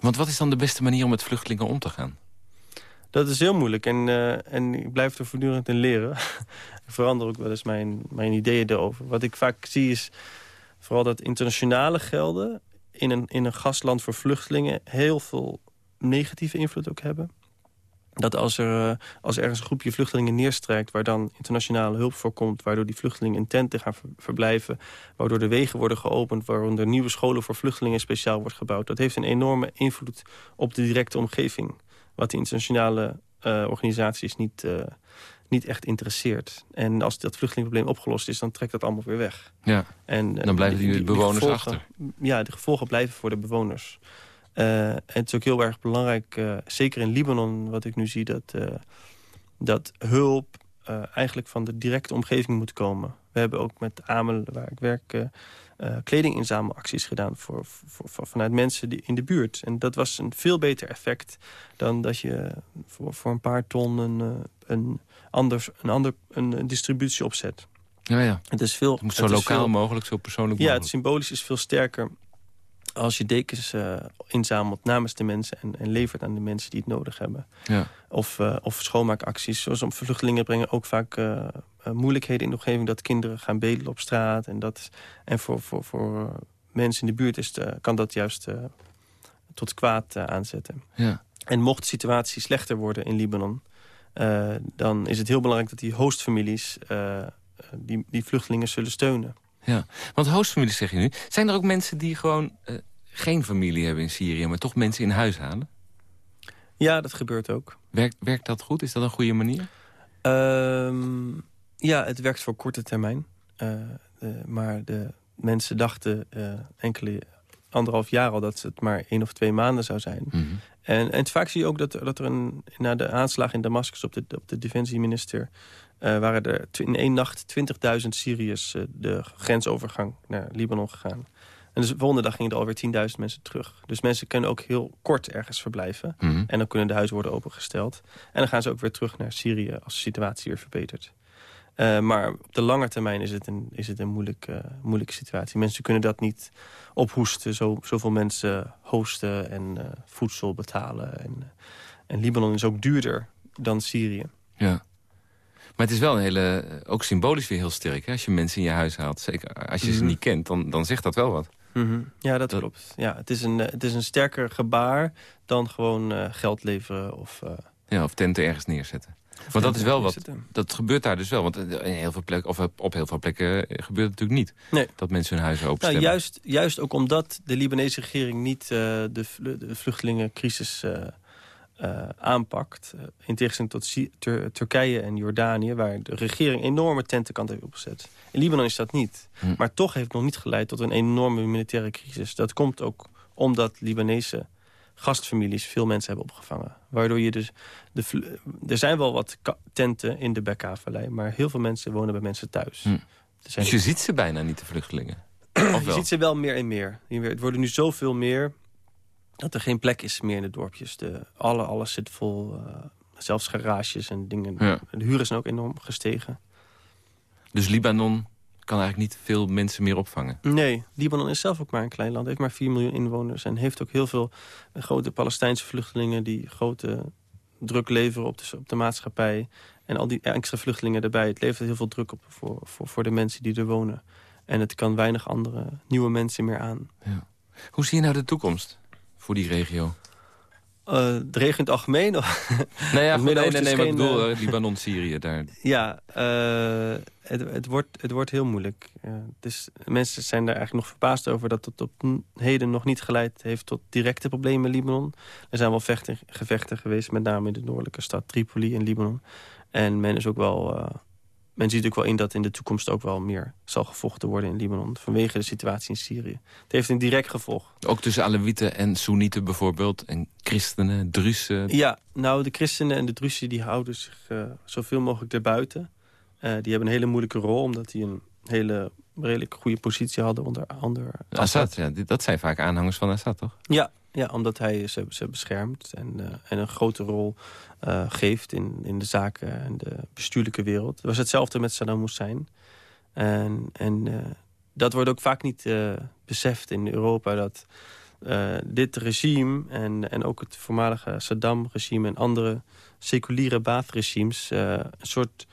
Want wat is dan de beste manier om met vluchtelingen om te gaan? Dat is heel moeilijk en, uh, en ik blijf er voortdurend in leren. [laughs] ik verander ook wel eens mijn, mijn ideeën erover. Wat ik vaak zie is vooral dat internationale gelden... in een, in een gastland voor vluchtelingen heel veel negatieve invloed ook hebben. dat als er, eh, als er ergens een groepje vluchtelingen neerstrijkt... waar dan internationale hulp voorkomt... waardoor die vluchtelingen in tenten gaan verblijven... waardoor de wegen worden geopend... waaronder nieuwe scholen voor vluchtelingen speciaal wordt gebouwd... dat heeft een enorme invloed op de directe omgeving. Wat internationale uh, organisaties niet, uh, niet echt interesseert. En als dat vluchtelingenprobleem opgelost is... dan trekt dat allemaal weer weg. Ja, en, dan blijven die, die, bewoners achter. Ja, de gevolgen blijven voor de bewoners. Uh, en het is ook heel erg belangrijk, uh, zeker in Libanon, wat ik nu zie... dat, uh, dat hulp eigenlijk van de directe omgeving moet komen. We hebben ook met Amel, waar ik werk, kledinginzamelacties gedaan... Voor, voor, voor, vanuit mensen die in de buurt. En dat was een veel beter effect dan dat je voor, voor een paar ton... een, een, anders, een, ander, een distributie opzet. Ja, ja. Het, is veel, het moet zo lokaal veel, mogelijk, zo persoonlijk mogelijk. Ja, het symbolisch is veel sterker als je dekens uh, inzamelt namens de mensen... En, en, levert aan de mensen die het nodig hebben. Ja. Of, uh, of schoonmaakacties. Zoals vluchtelingen brengen ook vaak uh, moeilijkheden in de omgeving... dat kinderen gaan bedelen op straat. En, dat, en voor, voor, voor mensen in de buurt is het, kan dat juist tot kwaad aanzetten. Ja. En mocht de situatie slechter worden in Libanon... dan is het heel belangrijk dat die hostfamilies... die, die vluchtelingen zullen steunen. Ja, want hostfamilies zeg je nu. Zijn er ook mensen die gewoon uh, geen familie hebben in Syrië... maar toch mensen in huis halen? Ja, dat gebeurt ook. Werkt, werkt dat goed? Is dat een goede manier? Um, ja, het werkt voor korte termijn. Uh, de, maar de mensen dachten uh, enkele anderhalf jaar al... dat het maar één of twee maanden zou zijn. Mm -hmm. en, en vaak zie je ook dat, dat er een, na de aanslag in Damascus... op de, op de defensieminister... Uh, waren er in één nacht 20.000 Syriërs uh, de grensovergang naar Libanon gegaan. En dus de volgende dag gingen er alweer 10.000 mensen terug. Dus mensen kunnen ook heel kort ergens verblijven. Mm -hmm. En dan kunnen de huizen worden opengesteld. En dan gaan ze ook weer terug naar Syrië als de situatie weer verbetert. Uh, maar op de lange termijn is het een, is het een moeilijke, moeilijke situatie. Mensen kunnen dat niet ophoesten. Zo, zoveel mensen hosten en voedsel betalen. En, en Libanon is ook duurder dan Syrië. Ja. Maar het is wel een hele, ook symbolisch weer heel sterk. Hè? Als je mensen in je huis haalt. Zeker als je mm -hmm. ze niet kent, dan, dan zegt dat wel wat. Mm -hmm. Ja, dat, dat, klopt. Ja, het, is een, het is een sterker gebaar dan gewoon uh, geld leveren. Of, uh, ja, of tenten ergens neerzetten. Want dat is wel wat. Dat gebeurt daar dus wel. Want in heel veel plekken, of op heel veel plekken gebeurt het natuurlijk niet. Nee. Dat mensen hun huizen openstellen. Nou, juist, juist ook omdat de Libanese regering niet uh, de, de vluchtelingencrisis uh, aanpakt. Uh, in tegenstelling tot Tur Turkije en Jordanië... waar de regering enorme tentenkant heeft opgezet. In Libanon is dat niet. Hm. Maar toch heeft het nog niet geleid tot een enorme militaire crisis. Dat komt ook omdat Libanese gastfamilies veel mensen hebben opgevangen. Waardoor je dus... De, er zijn wel wat tenten in de Bekaa-vallei... maar heel veel mensen wonen bij mensen thuis. Hm. Dus je ziet ze bijna niet, de vluchtelingen? [clears throat] je ziet ze wel meer en meer. Het worden nu zoveel meer dat er geen plek is meer in de dorpjes. De, alle, alles zit vol, uh, zelfs garages en dingen. Ja. De huur is ook enorm gestegen. Dus Libanon kan eigenlijk niet veel mensen meer opvangen? Nee, Libanon is zelf ook maar een klein land. heeft maar 4 miljoen inwoners en heeft ook heel veel grote Palestijnse vluchtelingen... die grote druk leveren op de, op de maatschappij. En al die extra vluchtelingen erbij. Het levert heel veel druk op voor, voor, voor de mensen die er wonen. En het kan weinig andere nieuwe mensen meer aan. Ja. Hoe zie je nou de toekomst? Voor die regio? Uh, de regio in het algemeen? Nou ja, [laughs] goed, nee, nee, nee, maar ik bedoel, uh, Libanon, Syrië, daar... [laughs] Ja, uh, het, het, wordt, het wordt heel moeilijk. dus mensen zijn daar eigenlijk nog verbaasd over... dat het op heden nog niet geleid heeft tot directe problemen in Libanon. Er zijn wel vechten, gevechten geweest, met name in de noordelijke stad Tripoli in Libanon. En men is ook wel... men ziet ook wel in dat in de toekomst ook wel meer zal gevochten worden in Libanon. Vanwege de situatie in Syrië. Het heeft een direct gevolg. Ook tussen Alewieten en Soenieten bijvoorbeeld. En christenen, Druzen. Ja, nou de christenen en de Druzen die houden zich uh, zoveel mogelijk erbuiten. Uh, die hebben een hele moeilijke rol. Omdat die een hele redelijk goede positie hadden onder, onder Assad. Assad ja, dat zijn vaak aanhangers van Assad, toch? Ja, ja omdat hij ze, ze beschermt en, uh, en een grote rol uh, geeft in, in de zaken en de bestuurlijke wereld. Het was hetzelfde met Saddam Hussein. En, en uh, dat wordt ook vaak niet beseft in Europa... dat dit regime en, en ook het voormalige Saddam-regime... en andere seculiere Baath-regimes een soort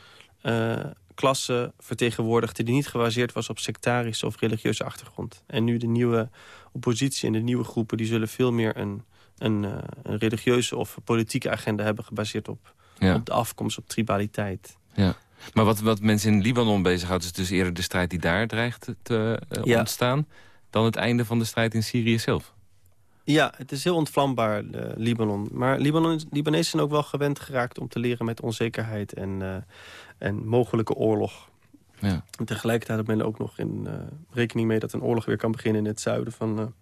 klasse vertegenwoordigde... die niet gebaseerd was op sectarische of religieuze achtergrond. En nu de nieuwe oppositie en de nieuwe groepen... die zullen veel meer een, een, een, religieuze of politieke agenda hebben gebaseerd op, op de afkomst, op tribaliteit. Ja. Maar wat, wat mensen in Libanon bezighoudt... is dus eerder de strijd die daar dreigt te ontstaan... dan het einde van de strijd in Syrië zelf. Ja, het is heel ontvlambaar, uh, Libanon. Maar Libanon, Libanezen zijn ook wel gewend geraakt om te leren met onzekerheid en, uh, en mogelijke oorlog. Ja. En tegelijkertijd hebben men ook nog in uh, rekening mee dat een oorlog weer kan beginnen in het zuiden van,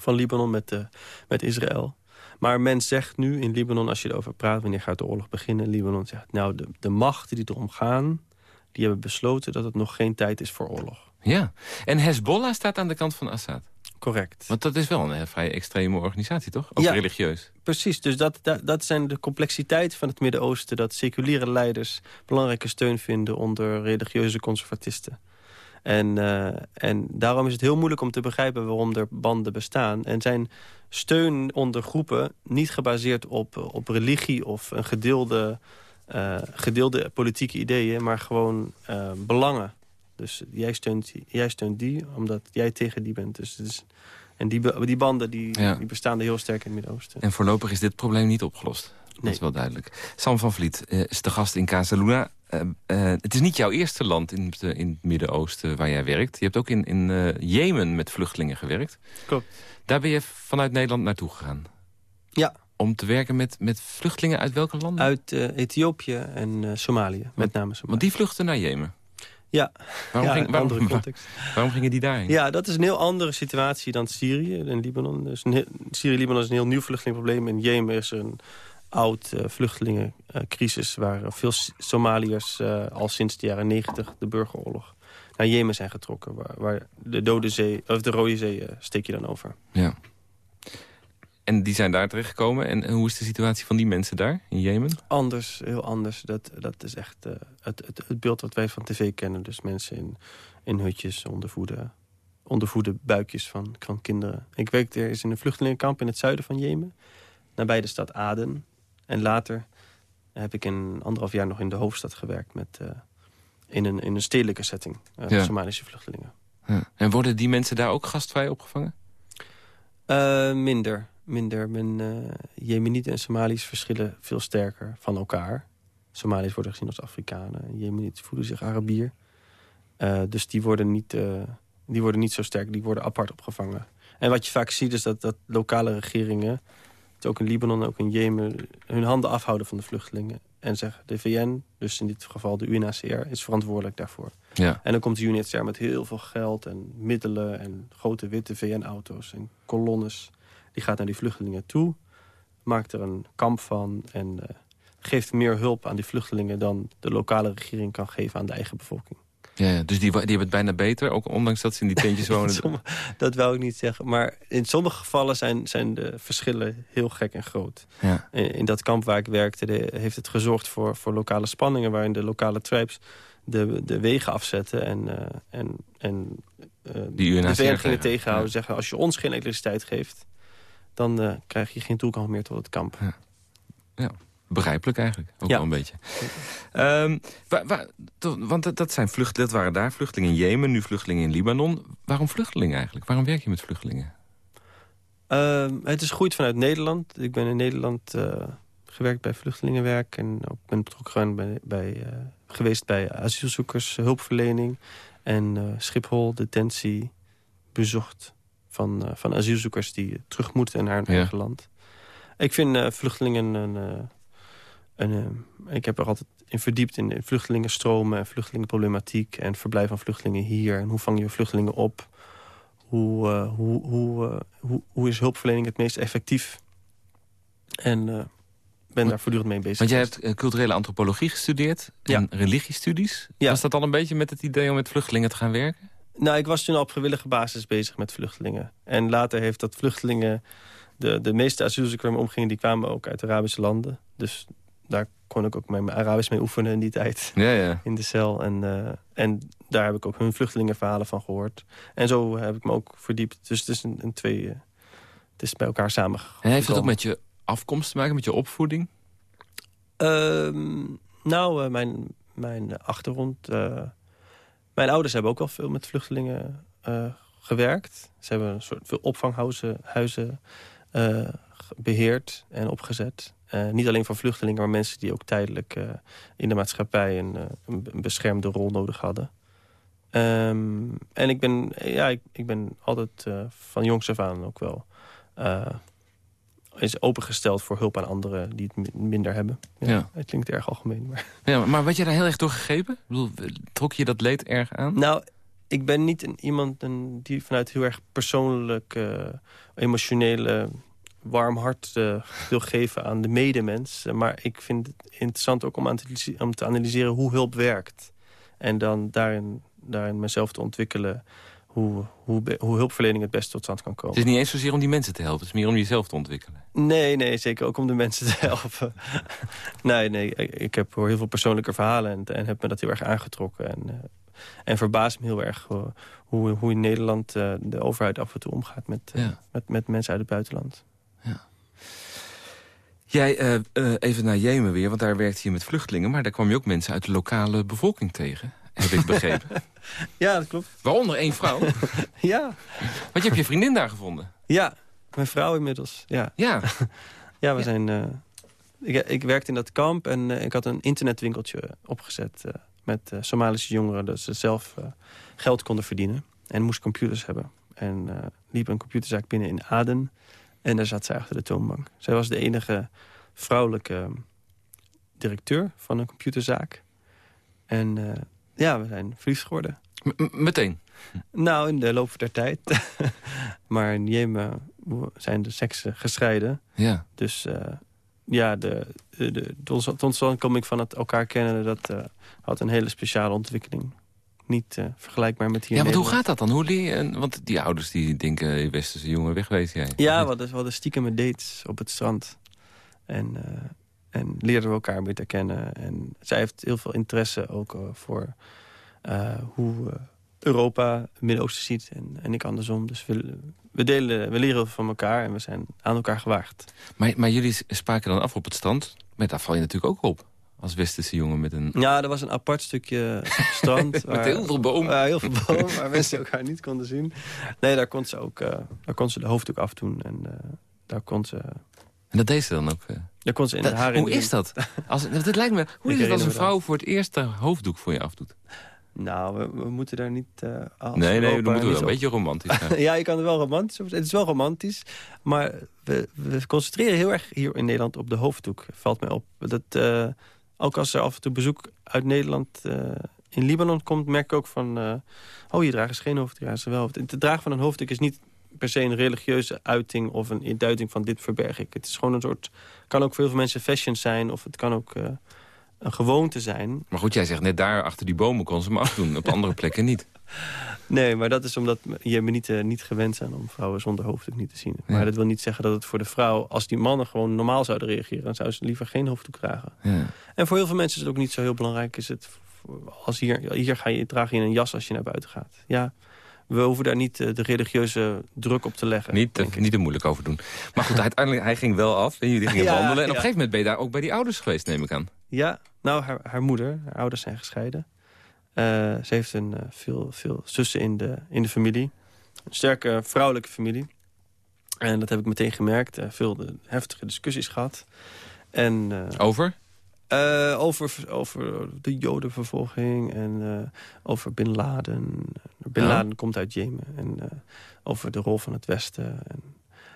van Libanon met, met Israël. Maar men zegt nu in Libanon, als je erover praat, wanneer gaat de oorlog beginnen? Libanon zegt, nou, de, de machten die erom gaan, die hebben besloten dat het nog geen tijd is voor oorlog. Ja, en Hezbollah staat aan de kant van Assad. Correct. Want dat is wel een vrij extreme organisatie, toch? Ook ja, religieus. Precies, dus dat, dat, dat zijn de complexiteiten van het Midden-Oosten... dat seculiere leiders belangrijke steun vinden onder religieuze conservatisten. En, uh, en daarom is het heel moeilijk om te begrijpen waarom er banden bestaan. En zijn steun onder groepen niet gebaseerd op, op religie... of een gedeelde, uh, gedeelde politieke ideeën, maar gewoon uh, belangen. Dus jij steunt, jij steunt die, omdat jij tegen die bent. Dus, dus en die, die banden die, die bestaan heel sterk in het Midden-Oosten. En voorlopig is dit probleem niet opgelost. Dat is wel duidelijk. Sam van Vliet uh, is de gast in Casaluna. Uh, uh, het is niet jouw eerste land in het, in het Midden-Oosten waar jij werkt. Je hebt ook in, in Jemen met vluchtelingen gewerkt. Klopt. Daar ben je vanuit Nederland naartoe gegaan. Ja. Om te werken met, met vluchtelingen uit welke landen? Uit Ethiopië en Somalië, met name Somalië. Want die vluchten naar Jemen? Ja, waarom, ging, waarom, context. waarom gingen die daarheen? Ja, dat is een heel andere situatie dan Syrië en Libanon. Dus Syrië-Libanon is een heel nieuw vluchtelingenprobleem. In Jemen is er een oud uh, vluchtelingencrisis... waar veel Somaliërs uh, al sinds de jaren negentig de burgeroorlog naar Jemen zijn getrokken. Waar, waar de, Dode Zee, of de Rode Zee uh, steek je dan over. Ja. En die zijn daar terechtgekomen. En, hoe is de situatie van die mensen daar in Jemen? Anders, heel anders. Dat, dat is echt uh, het, het, het, beeld wat wij van tv kennen. Dus mensen in, in hutjes, ondervoede, ondervoede buikjes van, van kinderen. Ik werkte er is in een vluchtelingenkamp in het zuiden van Jemen. Nabij de stad Aden. En later heb ik een anderhalf jaar nog in de hoofdstad gewerkt. Met, uh, in, een, in een stedelijke setting. Uh, ja. Somalische vluchtelingen. Ja. En worden die mensen daar ook gastvrij opgevangen? minder minder. Men, uh, Jemenieten en Somaliërs verschillen veel sterker van elkaar. Somaliërs worden gezien als Afrikanen. Jemenieten voelen zich Arabier. Uh, dus die worden, niet, uh, die worden niet zo sterk. Die worden apart opgevangen. En wat je vaak ziet is dat, dat lokale regeringen... ook in Libanon ook in Jemen... hun handen afhouden van de vluchtelingen. En zeggen de VN, dus in dit geval de UNHCR... is verantwoordelijk daarvoor. Ja. En dan komt de UNHCR met heel veel geld en middelen... en grote witte VN-auto's en kolonnes die gaat naar die vluchtelingen toe, maakt er een kamp van... en uh, geeft meer hulp aan die vluchtelingen... dan de lokale regering kan geven aan de eigen bevolking. Ja, ja dus die, die hebben het bijna beter, ook ondanks dat ze in die tentjes [laughs] wonen? dat wou ik niet zeggen. Maar in sommige gevallen zijn, zijn de verschillen heel gek en groot. Ja. In, in dat kamp waar ik werkte de, heeft het gezorgd voor, voor lokale spanningen... waarin de lokale tribes de, de wegen afzetten en, uh, en, en uh, die de VN gingen tegenhouden. Zeggen, als je ons geen elektriciteit geeft dan uh, krijg je geen toegang meer tot het kamp. Ja, ja. begrijpelijk eigenlijk. Ook wel een beetje. Um, waar, waar, want dat, zijn vlucht, dat waren daar vluchtelingen in Jemen, nu vluchtelingen in Libanon. Waarom vluchtelingen eigenlijk? Waarom werk je met vluchtelingen? Uh, het is gegroeid vanuit Nederland. Ik ben in Nederland uh, gewerkt bij vluchtelingenwerk... en ook ben betrokken bij, bij uh, geweest bij asielzoekers, hulpverlening... en Schiphol, detentie, bezocht van, uh, van asielzoekers die terug moeten naar hun eigen land. Ik vind uh, vluchtelingen een... Uh, een ik heb er altijd in verdiept in vluchtelingenstromen en vluchtelingenproblematiek... en verblijf van vluchtelingen hier. En hoe vang je vluchtelingen op? Hoe, hoe, hoe, hoe, hoe is hulpverlening het meest effectief? En ben daar voortdurend mee bezig. Want jij hebt culturele antropologie gestudeerd en religiestudies. Ja. Was dat dan een beetje met het idee om met vluchtelingen te gaan werken? Nou, ik was toen op vrijwillige basis bezig met vluchtelingen. En later heeft dat vluchtelingen... De, de meeste asielzoekers waar omgingen, die kwamen ook uit Arabische landen. Dus daar kon ik ook mijn Arabisch mee oefenen in die tijd. Ja, ja. In de cel. En, uh, en daar heb ik ook hun vluchtelingenverhalen van gehoord. En zo heb ik me ook verdiept. Dus het is een, een twee... Uh, het is bij elkaar samengekomen. En heeft het ook met je afkomst te maken, met je opvoeding? Uh, nou, uh, mijn, mijn achtergrond mijn ouders hebben ook al veel met vluchtelingen uh, gewerkt. Ze hebben een soort veel opvanghuizen huizen, uh, beheerd en opgezet. niet alleen voor vluchtelingen, maar mensen die ook tijdelijk in de maatschappij een, een, beschermde rol nodig hadden. Ehm, en ik ben, ja, ik, ik ben altijd van jongs af aan ook wel is opengesteld voor hulp aan anderen die het minder hebben. Ja, Het klinkt erg algemeen. Maar... [laughs] Ja, maar werd je daar heel erg door gegrepen? bedoel, trok je dat leed erg aan? Nou, ik ben niet een, iemand een, die vanuit heel erg persoonlijk, uh, emotionele, warm hart uh, wil [laughs] geven aan de medemens. Maar ik vind het interessant ook om, aan te, om te analyseren hoe hulp werkt. En dan daarin, daarin mezelf te ontwikkelen hoe, hoe, hoe hulpverlening het beste tot stand kan komen. Het is niet eens zozeer om die mensen te helpen, het is meer om jezelf te ontwikkelen. Nee, nee, zeker ook om de mensen te helpen. [laughs] nee, nee, ik heb hoor heel veel persoonlijke verhalen en, en heb me dat heel erg aangetrokken. En, uh, en verbaast me heel erg uh, hoe, hoe in Nederland uh, de overheid af en toe omgaat met, ja. met, met mensen uit het buitenland. Ja. Jij, even naar Jemen weer, want daar werkte je met vluchtelingen... maar daar kwam je ook mensen uit de lokale bevolking tegen heb ik begrepen. [laughs] ja, dat klopt. Waaronder één vrouw. [laughs] ja. Want je hebt je vriendin daar gevonden. Ja, mijn vrouw inmiddels. Ja, ja. [laughs] ja we zijn... Uh, ik, ik werkte in dat kamp en uh, ik had een internetwinkeltje opgezet... Uh, met Somalische jongeren, dat ze zelf geld konden verdienen. En moest computers hebben. En liep een computerzaak binnen in Aden. En daar zat zij achter de toonbank. Zij was de enige vrouwelijke directeur van een computerzaak. En ja, we zijn verliefd geworden. meteen? Nou, in de loop der tijd. [laughs] maar in Jemen zijn de seksen gescheiden. Ja. Dus uh, ja, de, de, de, de van het elkaar kennen... dat uh, had een hele speciale ontwikkeling. Niet uh, vergelijkbaar met hier Ja, maar hoe gaat dat dan? Hoe leer je, want die ouders die denken... je westerse jongen wegwezen jij. Ja, we hadden, we hadden stiekem met dates op het strand. En en leerden we elkaar beter kennen. En zij heeft heel veel interesse ook uh, voor uh, hoe uh, Europa het Midden-Oosten ziet. En, en ik andersom. Dus we, we, delen, we leren van elkaar en we zijn aan elkaar gewaagd. Maar, maar jullie spraken dan af op het strand. Maar daar val je natuurlijk ook op. Als westerse jongen met een... Ja, er was een apart stukje strand. [laughs] met heel veel bomen. heel veel bomen, waar [laughs] mensen elkaar niet konden zien. Nee, daar kon ze ook daar kon ze de hoofddoek afdoen. En daar kon ze en dat deed ze dan ook? Kon ze in haren Hoe is dat? Als, [laughs] het lijkt me, hoe is het als een vrouw voor het eerst haar hoofddoek voor je afdoet? Nou, we, we moeten daar niet... Uh, nee, nee, dan moeten we wel een beetje romantisch [laughs] zijn. ja, je kan er wel romantisch over Het is wel romantisch. Maar we, we concentreren heel erg hier in Nederland op de hoofddoek. Valt mij op. Dat, uh, ook als er af en toe bezoek uit Nederland uh, in Libanon komt... merk ik ook van... oh, je draagt geen hoofddoek, ja, ze wel. Het dragen van een hoofddoek is niet per se een religieuze uiting of een induiding van dit verberg ik. Het is gewoon een soort, kan ook voor heel veel mensen fashion zijn of het kan ook uh, een gewoonte zijn. Maar goed, jij zegt net daar achter die bomen kon ze me afdoen, op andere [laughs] plekken niet. Nee, maar dat is omdat je me niet, uh, niet gewend zijn om vrouwen zonder hoofddoek niet te zien. Maar dat wil niet zeggen dat het voor de vrouw, als die mannen gewoon normaal zouden reageren, dan zouden ze liever geen hoofddoek dragen. Ja. En voor heel veel mensen is het ook niet zo heel belangrijk. Is het, als hier, hier ga je, draag je een jas als je naar buiten gaat. Ja, we hoeven daar niet eh, de religieuze druk op te leggen. Niet, te, niet te moeilijk over doen. Maar goed, uiteindelijk hij ging wel af en jullie gingen wandelen. En op een gegeven moment ben je daar ook bij die ouders geweest, neem ik aan. Ja, nou, haar, haar moeder, haar ouders zijn gescheiden. Uh, ze heeft een, uh, veel, veel zussen in de, in de familie. Een sterke vrouwelijke familie. En dat heb ik meteen gemerkt. veel heftige discussies gehad. En, Over? Uh, over, over de jodenvervolging en uh, over Bin Laden. Bin Laden komt uit Jemen. En uh, over de rol van het Westen. En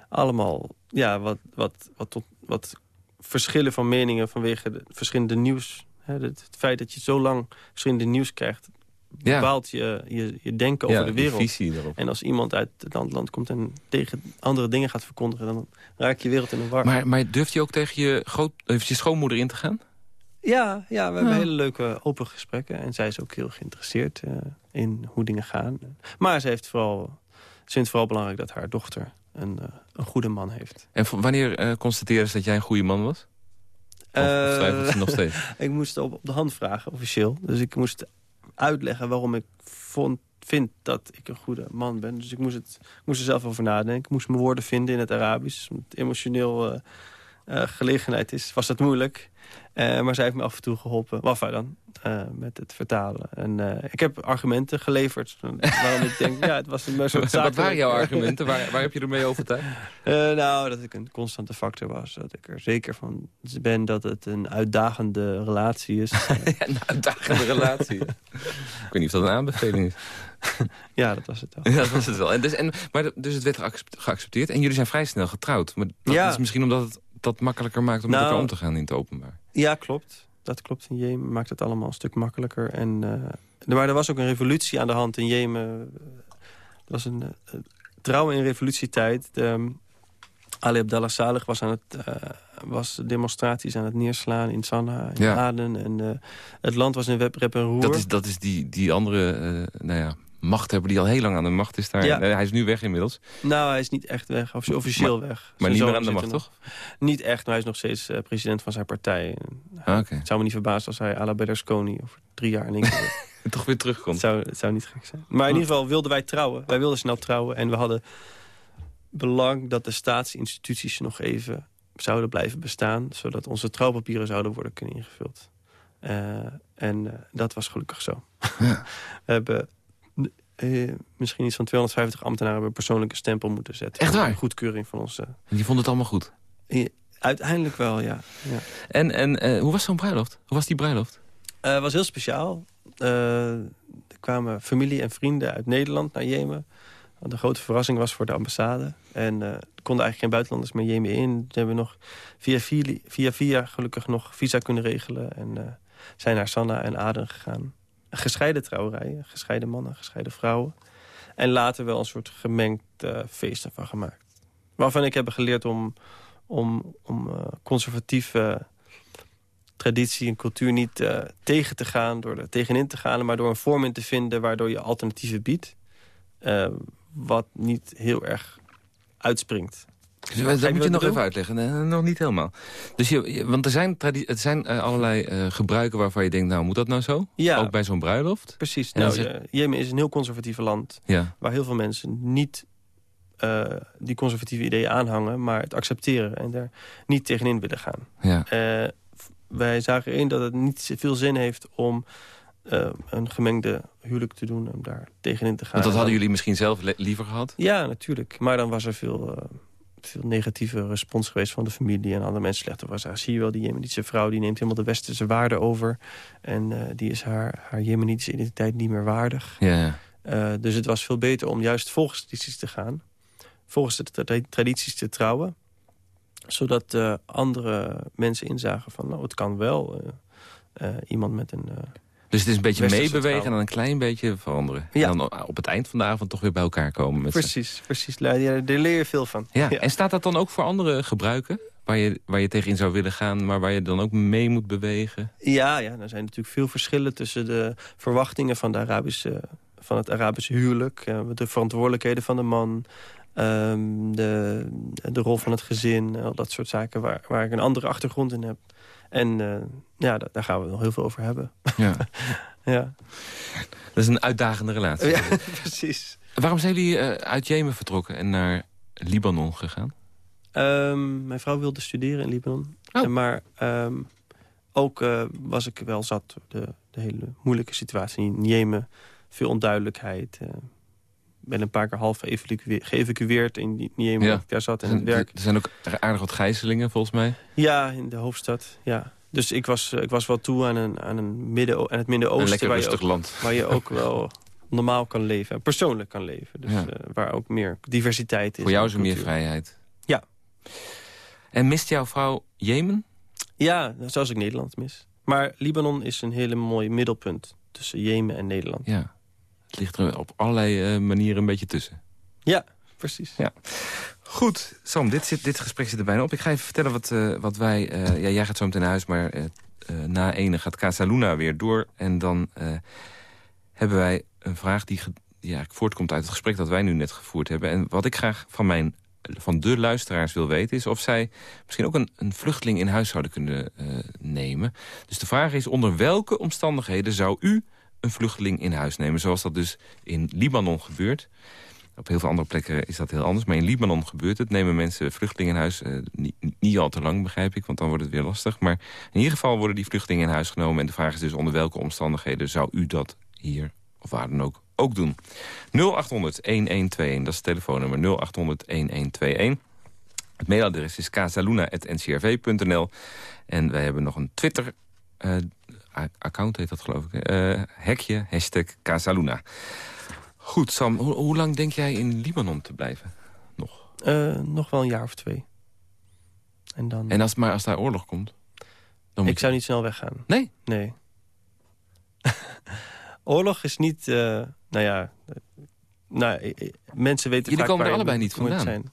allemaal ja, wat, wat, wat, tot, wat verschillen van meningen vanwege de verschillende nieuws. Hè, het, het, feit dat je zo lang verschillende nieuws krijgt... bepaalt je, je, je denken over de wereld. En als iemand uit het land komt en tegen andere dingen gaat verkondigen... dan raak je wereld in een war. Maar, maar durft je ook tegen je, groot, je schoonmoeder in te gaan? Ja, ja we hebben hele leuke open gesprekken. En zij is ook heel geïnteresseerd uh, in hoe dingen gaan. Maar ze, heeft vooral, ze vindt vooral belangrijk dat haar dochter een, uh, een goede man heeft. En wanneer uh, constateerde ze dat jij een goede man was? Of, of twijfelt ze nog steeds? [laughs] ik moest op, op de hand vragen, officieel. Dus ik moest uitleggen waarom ik vond, vind dat ik een goede man ben. Dus ik moest, het, ik moest er zelf over nadenken. Ik moest mijn woorden vinden in het Arabisch. Het emotioneel gelegenheid is, was dat moeilijk. Uh, maar zij heeft me af en toe geholpen. Waffa dan. Uh, met het vertalen. En ik heb argumenten geleverd. waarom ik denk, ja, het was een soort [laughs] Wat waren jouw argumenten? waar, waar heb je ermee overtuigd? [laughs] nou, dat ik een constante factor was. Dat ik er zeker van ben dat het een uitdagende relatie is. [laughs] een uitdagende relatie. ik weet niet of dat een aanbeveling is. ja, dat was het wel. Ja, dat was het wel. En dus, en, maar dus het werd geaccepteerd. En jullie zijn vrij snel getrouwd. Maar dat ja. is misschien omdat het dat makkelijker maakt om met nou, elkaar om te gaan in het openbaar. Ja, klopt. Dat klopt. In Jemen maakt het allemaal een stuk makkelijker. En, uh, maar er was ook een revolutie aan de hand in Jemen. Er was een uh, trouw in revolutietijd. De, um, Ali Abdallah Saleh was, aan het, uh, was demonstraties aan het neerslaan in Sanaa, in ja. Aden. En het land was in rep en roer. Dat is, dat is die, die andere, nou ja, machthebber die al heel lang aan de macht is daar. Ja. Hij is nu weg inmiddels. Nou, hij is niet echt weg, of officieel maar, weg. Maar niet meer aan de macht, toch? Niet echt, maar hij is nog steeds uh, president van zijn partij. Ah, Het zou me niet verbazen als hij à la Berlusconi over drie jaar in één keer... [laughs] [laughs] toch weer terugkomt. Het zou, het zou niet gek zijn. Maar in ieder geval wilden wij trouwen. Wij wilden snel trouwen en we hadden belang dat de staatsinstituties nog even zouden blijven bestaan... zodat onze trouwpapieren zouden worden kunnen ingevuld. Uh, en uh, dat was gelukkig zo. Ja. [laughs] we hebben eh, misschien iets van 250 ambtenaren... hebben persoonlijke stempel moeten zetten. Echt waar? Een goedkeuring van ons. En die vonden het allemaal goed? uiteindelijk wel, ja. ja. En, en uh, hoe was zo'n bruiloft? Hoe was die bruiloft? Het uh, was heel speciaal. Uh, er kwamen familie en vrienden uit Nederland naar Jemen. Een grote verrassing was voor de ambassade. En er konden eigenlijk geen buitenlanders meer Jemen in. Toen hebben we nog via, via, via, via gelukkig nog visa kunnen regelen. En zijn naar Sanna en Aden gegaan gescheiden trouwerijen. Gescheiden mannen, gescheiden vrouwen. En later wel een soort gemengd uh, feest ervan gemaakt. Waarvan ik heb geleerd om, om, om uh, conservatieve traditie en cultuur niet uh, tegen te gaan... door er tegenin te gaan, maar door een vorm in te vinden... waardoor je alternatieven biedt. wat niet heel erg uitspringt. Dus dat moet je nog even uitleggen. Nee, nog niet helemaal. Dus je, want er zijn, er zijn uh, allerlei uh, gebruiken waarvan je denkt... nou, moet dat nou zo? Ja. Ook bij zo'n bruiloft? Precies. Nou, zeg... Jemen is een heel conservatief land... Ja. waar heel veel mensen niet uh, die conservatieve ideeën aanhangen... maar het accepteren en daar niet tegenin willen gaan. Ja. wij zagen in dat het niet veel zin heeft om... een gemengde huwelijk te doen om daar tegenin te gaan. Want dat hadden jullie misschien zelf liever gehad? Ja, natuurlijk. Maar dan was er veel veel negatieve respons geweest van de familie en andere mensen slechter was. Zie je wel, die Jemenitische vrouw die neemt helemaal de westerse waarden over. En uh, die is haar, haar Jemenitische identiteit niet meer waardig. Ja. Uh, dus het was veel beter om juist volgens tradities te gaan. Volgens de tradities te trouwen. Zodat uh, andere mensen inzagen van, nou, het kan wel. iemand met een dus het is een beetje meebewegen en dan een klein beetje veranderen. Ja. En dan op het eind van de avond toch weer bij elkaar komen. Met precies, precies. Daar leer je veel van. Ja. En staat dat dan ook voor andere gebruiken? Waar je, waar je tegenin zou willen gaan, maar waar je dan ook mee moet bewegen? Ja, ja, er zijn natuurlijk veel verschillen tussen de verwachtingen van, de Arabische, van het Arabische huwelijk. Eh, de verantwoordelijkheden van de man. Um, de, de rol van het gezin, al dat soort zaken waar, waar ik een andere achtergrond in heb. En uh, ja, daar, gaan we nog heel veel over hebben. Ja. [laughs] ja. Dat is een uitdagende relatie. Ja, [laughs] precies. Waarom zijn jullie uh, uit Jemen vertrokken en naar Libanon gegaan? Um, mijn vrouw wilde studeren in Libanon. Oh. Maar um, ook uh, was ik wel zat de, de hele moeilijke situatie in Jemen. Veel onduidelijkheid ben een paar keer half geëvacueerd in Jemen. Ja. Daar zat in het werk. Er zijn ook aardig wat gijzelingen volgens mij. Ja, in de hoofdstad. Ja. Dus ik was, ik was wel toe aan, een, aan, een midden, aan het Midden-Oosten. Waar, je ook, land. waar je ook wel [laughs] normaal kan leven. Persoonlijk kan leven. Dus ja. uh, waar ook meer diversiteit is. Voor jou is er meer vrijheid. Ja. En mist jouw vrouw Jemen? Ja, zoals ik Nederland mis. Maar Libanon is een hele mooi middelpunt tussen Jemen en Nederland. Ja. Het ligt er op allerlei uh, manieren een beetje tussen. Ja, precies. Ja. Goed, Sam, dit, zit, dit gesprek zit er bijna op. Ik ga even vertellen wat, uh, wat wij... Uh, ja, jij gaat zo meteen naar huis, maar na ene gaat Casa Luna weer door. En dan hebben wij een vraag die, eigenlijk voortkomt uit het gesprek... dat wij nu net gevoerd hebben. En wat ik graag van, mijn, van de luisteraars wil weten... is of zij misschien ook een, een vluchteling in huis zouden kunnen nemen. Dus de vraag is, onder welke omstandigheden zou u een vluchteling in huis nemen. Zoals dat dus in Libanon gebeurt. Op heel veel andere plekken is dat heel anders. Maar in Libanon gebeurt het. Nemen mensen vluchtelingen in huis. Uh, niet, niet, al te lang, begrijp ik, want dan wordt het weer lastig. Maar in ieder geval worden die vluchtelingen in huis genomen. En de vraag is dus onder welke omstandigheden zou u dat hier of waar dan ook ook doen. 0800-1121, dat is het telefoonnummer 0800-1121. Het mailadres is casaluna.ncrv.nl. En wij hebben nog een Twitter... Uh, account heet dat geloof ik. Uh, hekje, hashtag Casaluna. Goed, Sam, hoe lang denk jij in Libanon te blijven? Nog? Uh, nog wel een jaar of twee. En, dan... en als, maar als daar oorlog komt? Dan ik zou niet snel weggaan. Nee? Nee. [laughs] oorlog is niet... Uh, nou ja... Nou, mensen weten Jullie komen er allebei niet vandaan. Zijn.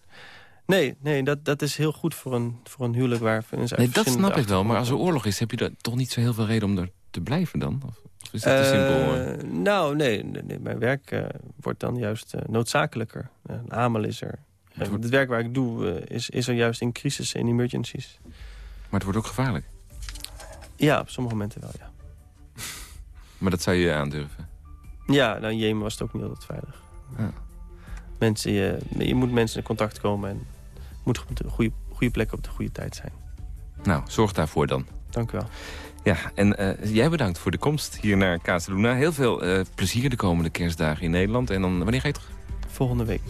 Nee, nee dat, dat is heel goed voor een, voor een huwelijk waar... Nee, dat snap ik wel, maar als er oorlog is... heb je er toch niet zo heel veel reden om er te blijven dan? Of, of is dat te simpel? Uh, nou, nee, nee, mijn werk uh, wordt dan juist uh, noodzakelijker. een amel is er. Het, wordt... het, werk waar ik doe is, is er juist in crisis en emergencies. Maar het wordt ook gevaarlijk? Ja, op sommige momenten wel, ja. [laughs] maar dat zou je aandurven? Ja, nou in Jemen was het ook niet altijd veilig. Ja. Mensen, je, je moet mensen in contact komen en moet op de goede, goede plek op de goede tijd zijn. Nou, zorg daarvoor dan. Dank u wel. Ja, en uh, jij bedankt voor de komst hier naar Casaluna. Heel veel uh, plezier de komende kerstdagen in Nederland. En dan, wanneer ga je terug? Volgende week.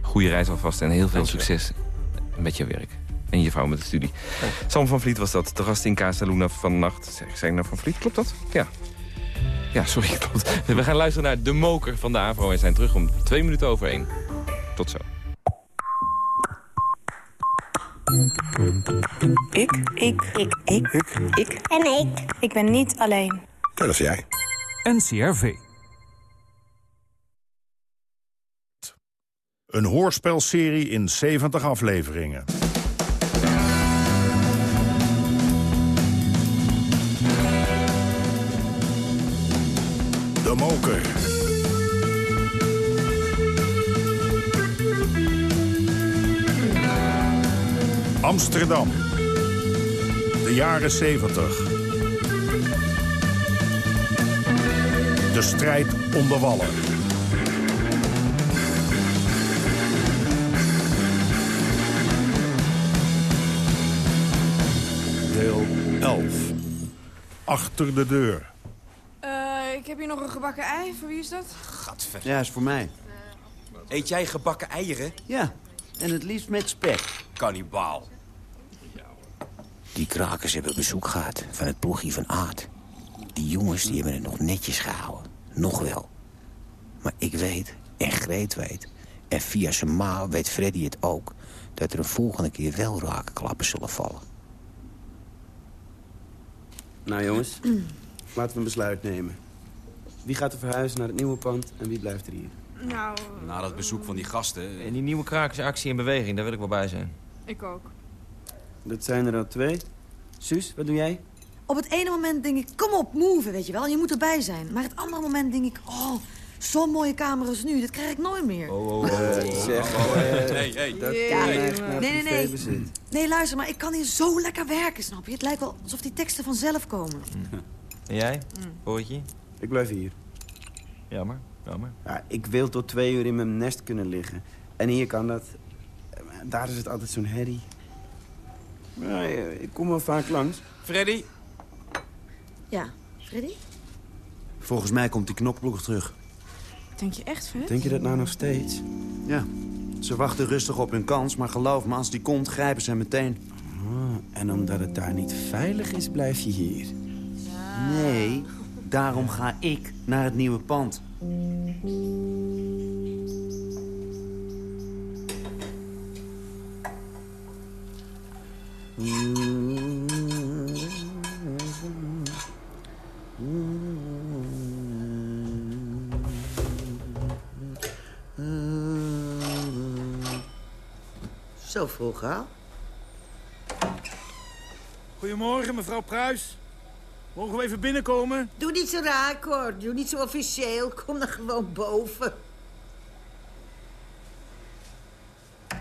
Goede reis alvast en heel veel succes met je werk. En je vrouw met de studie. Sam van Vliet was dat, de gast in Casaluna vannacht. Zeg, ik nou van Vliet, klopt dat? Ja. Ja, sorry, [laughs] klopt. We gaan luisteren naar De Moker van de AVRO. En zijn terug om twee minuten over één. Tot zo. Ik. Ik. Ik. Ik. Ik. Ik. En ik. Ik ben niet alleen. Dat is jij. NCRV. Een hoorspelserie in 70 afleveringen. De Moker. Amsterdam. De jaren 70. De strijd om de wallen. Deel 11. Achter de deur. Uh, ik heb hier nog een gebakken ei. Voor wie is dat? Gadver. Ja, is voor mij. Eet jij gebakken eieren? Ja, en het liefst met spek. Kannibaal. Die krakers hebben bezoek gehad van het ploegje van Aard. Die jongens die hebben het nog netjes gehouden. Nog wel. Maar ik weet, en Greet weet... en via zijn ma weet Freddy het ook... dat er een volgende keer wel rakenklappen zullen vallen. Nou jongens, laten we een besluit nemen. Wie gaat er verhuizen naar het nieuwe pand en wie blijft er hier? Nou... Na dat bezoek van die gasten... En die nieuwe krakersactie in beweging, daar wil ik wel bij zijn. Ik ook. Dat zijn er al twee. Suus, wat doe jij? Op het ene moment denk ik, kom op, move, weet je wel. Je moet erbij zijn. Maar het andere moment denk ik, oh, zo'n mooie kamer als nu. Dat krijg ik nooit meer. Oh, oh, zeg, oh, hey, hey. Dat ja, nee, nee, nee, nee. Nee, luister, maar ik kan hier zo lekker werken, snap je? Het lijkt wel alsof die teksten vanzelf komen. En jij, Boortje? Ik blijf hier. Jammer, jammer. Ja, ik wil tot twee uur in mijn nest kunnen liggen. En hier kan dat. Daar is het altijd zo'n herrie. Ja, ik kom wel vaak langs. Freddy? Ja, Freddy? Volgens mij komt die knokploeg terug. Denk je echt, Fred? Denk je dat nou nog steeds? Ja. Ze wachten rustig op hun kans, maar geloof me, als die komt, grijpen ze meteen. Oh, en omdat het daar niet veilig is, blijf je hier? Nee, daarom ga ik naar het nieuwe pand. Zo vroeg al. Goedemorgen, mevrouw Pruis. Mogen we even binnenkomen? Doe niet zo raar, Cor. Doe niet zo officieel. Kom dan gewoon boven.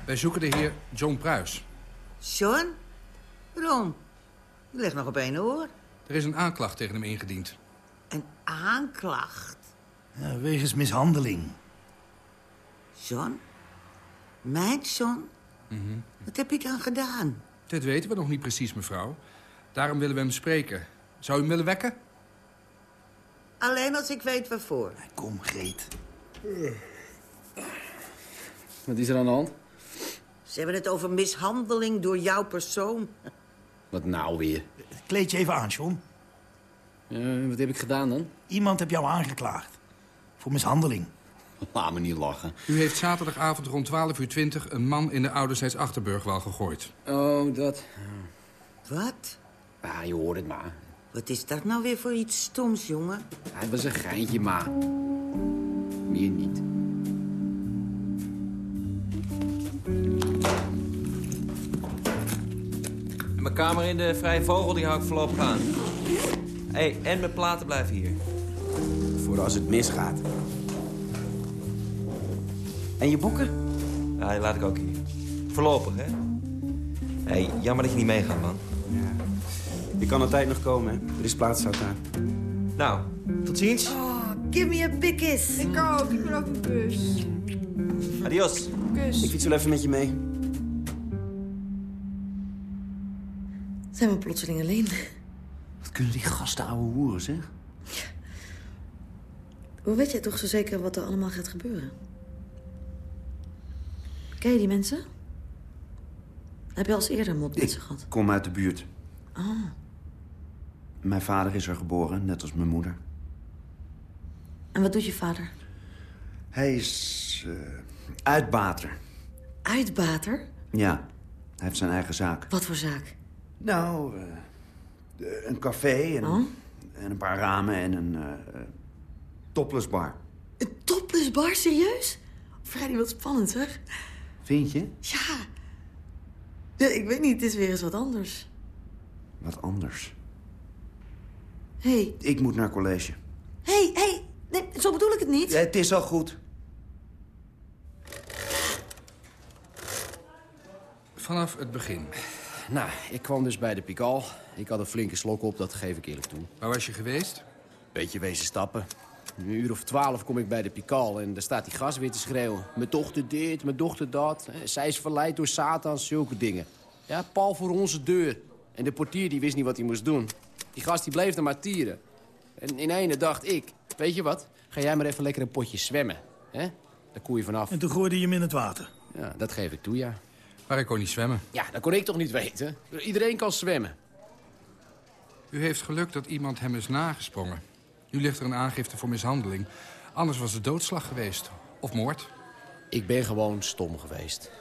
Wij zoeken de heer John Pruis. John? Waarom? Je ligt nog op één oor. Er is een aanklacht tegen hem ingediend. Een aanklacht? Ja, wegens mishandeling. John? Mijn John? Mhm. Wat heb ik aan gedaan? Dit weten we nog niet precies, mevrouw. Daarom willen we hem spreken. Zou u hem willen wekken? Alleen als ik weet waarvoor. Kom, Greet. Wat is er aan de hand? Ze hebben het over mishandeling door jouw persoon. Wat nou weer? Kleed je even aan, John. Uh, wat heb ik gedaan dan? Iemand heb jou aangeklaagd. Voor mishandeling. [laughs] Laat me niet lachen. U heeft zaterdagavond rond 12 uur 20 een man in de Ouderzijds Achterburgwal gegooid. Oh, dat. Wat? Ja, je hoort het maar. Wat is dat nou weer voor iets stoms, jongen? Ja, het was een geintje, maar... Meer niet. Mijn kamer in de Vrije Vogel die hou ik voorlopig aan. hey, en mijn platen blijven hier. Voor als het misgaat. En je boeken? Ja, die laat ik ook hier. Voorlopig, hè? hey, jammer dat je niet meegaat, man. Ja. Je kan altijd nog komen, hè? Er is plaats aan. Nou, tot ziens. Oh, give me a big kiss. Ik ook. Ik wil ook een kus. Adios. Kus. Ik fiets wel even met je mee. Zijn we plotseling alleen? Wat kunnen die gasten ouwe hoeren, zeg? Hoe weet jij toch zo zeker wat er allemaal gaat gebeuren? Ken je die mensen? Heb je al eens eerder mot met ze gehad? Ik kom uit de buurt. Ah, Mijn vader is er geboren, net als mijn moeder. en wat doet je vader? Hij is eh, uitbater. Uitbater? Ja, hij heeft zijn eigen zaak. Wat voor zaak? Nou, eh, een café en, Oh? en een paar ramen en een eh eh, toplessbar. Een toplessbar, serieus? Vrij wat spannend, zeg. Vind je? Ja. ja. Ik weet niet, het is weer eens wat anders. Wat anders. Hé, hey, Ik moet naar college. hé, hey, hé. Hey. Nee, zo bedoel ik het niet. Ja, het is al goed. Vanaf het begin. Nou, ik kwam dus bij de Pikal. Ik had een flinke slok op, dat geef ik eerlijk toe. Waar was je geweest? Beetje wezen stappen. Een uur of twaalf kom ik bij de Pikal en daar staat die gast weer te schreeuwen. Mijn dochter dit, mijn dochter dat. Eh, Zij is verleid door Satan, zulke dingen. Ja, pal voor onze deur. En de portier die wist niet wat hij moest doen. Die gast die bleef er maar tieren. En in ene dacht ik, weet je wat? Ga jij maar even lekker een potje zwemmen. hè? Daar koe je vanaf. En toen gooide je hem in het water. Ja, dat geef ik toe, ja. Maar ik kon niet zwemmen. Ja, dat kon ik toch niet weten? Iedereen kan zwemmen. U heeft geluk dat iemand hem is nagesprongen. Nu ligt er een aangifte voor mishandeling. Anders was het doodslag geweest. Of moord. Ik ben gewoon stom geweest.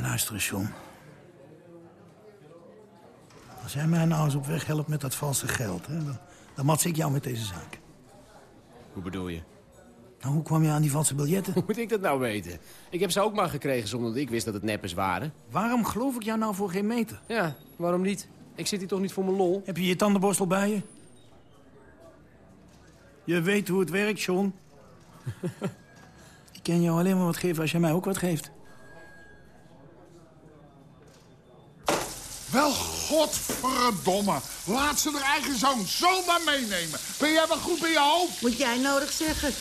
Luister eens, John. Als jij mij nou eens op weg helpt met dat valse geld... Hè, dan, dan mats ik jou met deze zaak. Hoe bedoel je? Nou, hoe kwam je aan die valse biljetten? [laughs] Hoe moet ik dat nou weten? Ik heb ze ook maar gekregen zonder dat ik wist dat het neppers waren. Waarom geloof ik jou nou voor geen meter? Ja, waarom niet? Ik zit hier toch niet voor mijn lol? Heb je je tandenborstel bij je? Je weet hoe het werkt, John. [laughs] ik kan jou alleen maar wat geven als jij mij ook wat geeft. Wel, godverdomme. Laat ze haar eigen zoon zomaar meenemen. Ben jij wel goed bij je hoofd? Moet jij nodig zeggen.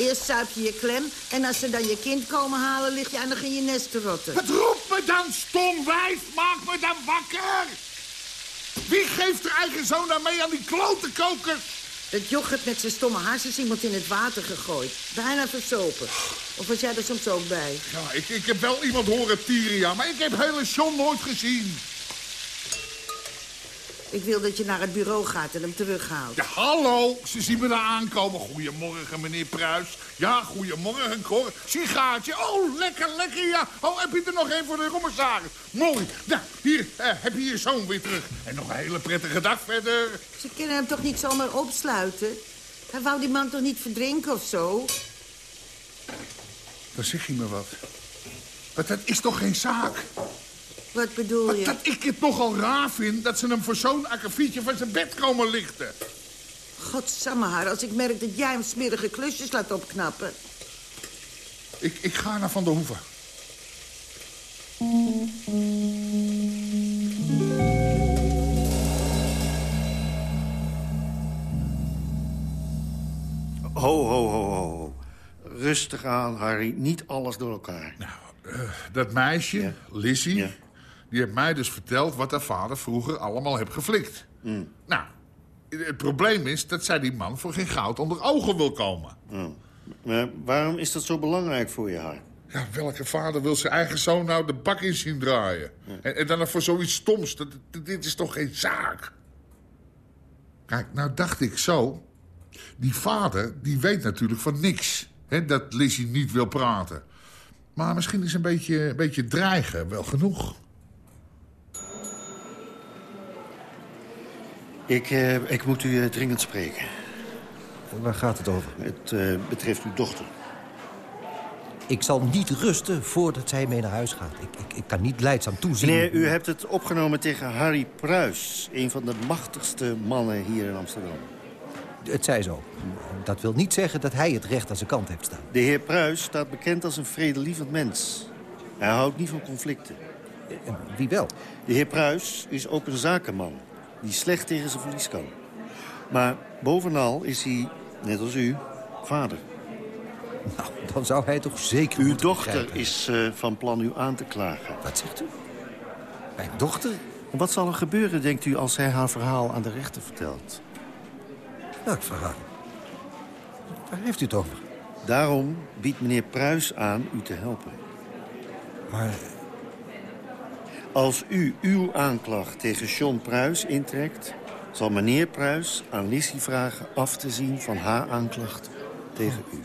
Eerst zuip je je klem en als ze dan je kind komen halen... lig je nog in je nest te rotten. Het roept me dan, stom wijf. Maak me dan wakker. Wie geeft haar eigen zoon dan mee aan die klote koker? Het yoghurt met zijn stomme hars is iemand in het water gegooid. Bijna versopen. Of was jij er soms ook bij? Ja, ik, ik heb wel iemand horen tieren, ja. Maar ik heb hele John nooit gezien. Ik wil dat je naar het bureau gaat en hem terughaalt. Ja, hallo. Ze zien me daar aankomen. Goedemorgen, meneer Pruis. Ja, goedemorgen, Cor. Sigaartje. Oh, lekker, lekker, ja. Oh, heb je er nog één voor de commissaris? Mooi. Nou, hier eh, heb je je zoon weer terug. En nog een hele prettige dag verder. Ze kunnen hem toch niet zomaar opsluiten? Hij wou die man toch niet verdrinken of zo? Dan zeg je me wat. Maar dat is toch geen zaak? Wat bedoel je? Dat ik het nogal raar vind dat ze hem voor zo'n akkefietje van zijn bed komen lichten. Godsamme haar, als ik merk dat jij hem smerige klusjes laat opknappen. Ik, ik ga naar Van der Hoeven. Ho, ho, ho, ho. rustig aan, Harry. Niet alles door elkaar. Uh, dat meisje, Lizzie, die heeft mij dus verteld... wat haar vader vroeger allemaal heeft geflikt. Mm. Nou, het probleem is dat zij die man voor geen goud onder ogen wil komen. Oh. Maar waarom is dat zo belangrijk voor je, Harry? Ja, welke vader wil zijn eigen zoon nou de bak in zien draaien? En, en dan nog voor zoiets stoms. Dat- dit is toch geen zaak? Kijk, nou dacht ik zo... Die vader, die weet natuurlijk van niks. Hè, dat Lizzie niet wil praten. Maar misschien is een beetje, een beetje dreigen wel genoeg. Ik, eh, ik moet u eh, dringend spreken. Waar gaat het over? Het eh, betreft uw dochter. Ik zal niet rusten voordat zij mee naar huis gaat. Ik, ik, ik kan niet leidzaam toezien. Meneer, u hebt het opgenomen tegen Harry Pruis. Een van de machtigste mannen hier in Amsterdam. Het zij zo. Dat wil niet zeggen dat hij het recht aan zijn kant heeft staan. De heer Pruis staat bekend als een vredelievend mens. Hij houdt niet van conflicten. Wie wel? De heer Pruis is ook een zakenman die slecht tegen zijn verlies kan. Maar bovenal is hij, net als u, vader. Nou, dan zou hij toch zeker Uw dochter begrijpen. is eh, van plan u aan te klagen. Wat zegt u? Mijn dochter? Wat zal er gebeuren, denkt u, als zij haar verhaal aan de rechter vertelt? Welk verhaal? Waar heeft u het over? Daarom biedt meneer Pruis aan u te helpen. Maar... Als u uw aanklacht tegen John Pruis intrekt... zal meneer Pruis aan Lissy vragen af te zien van haar aanklacht tegen u.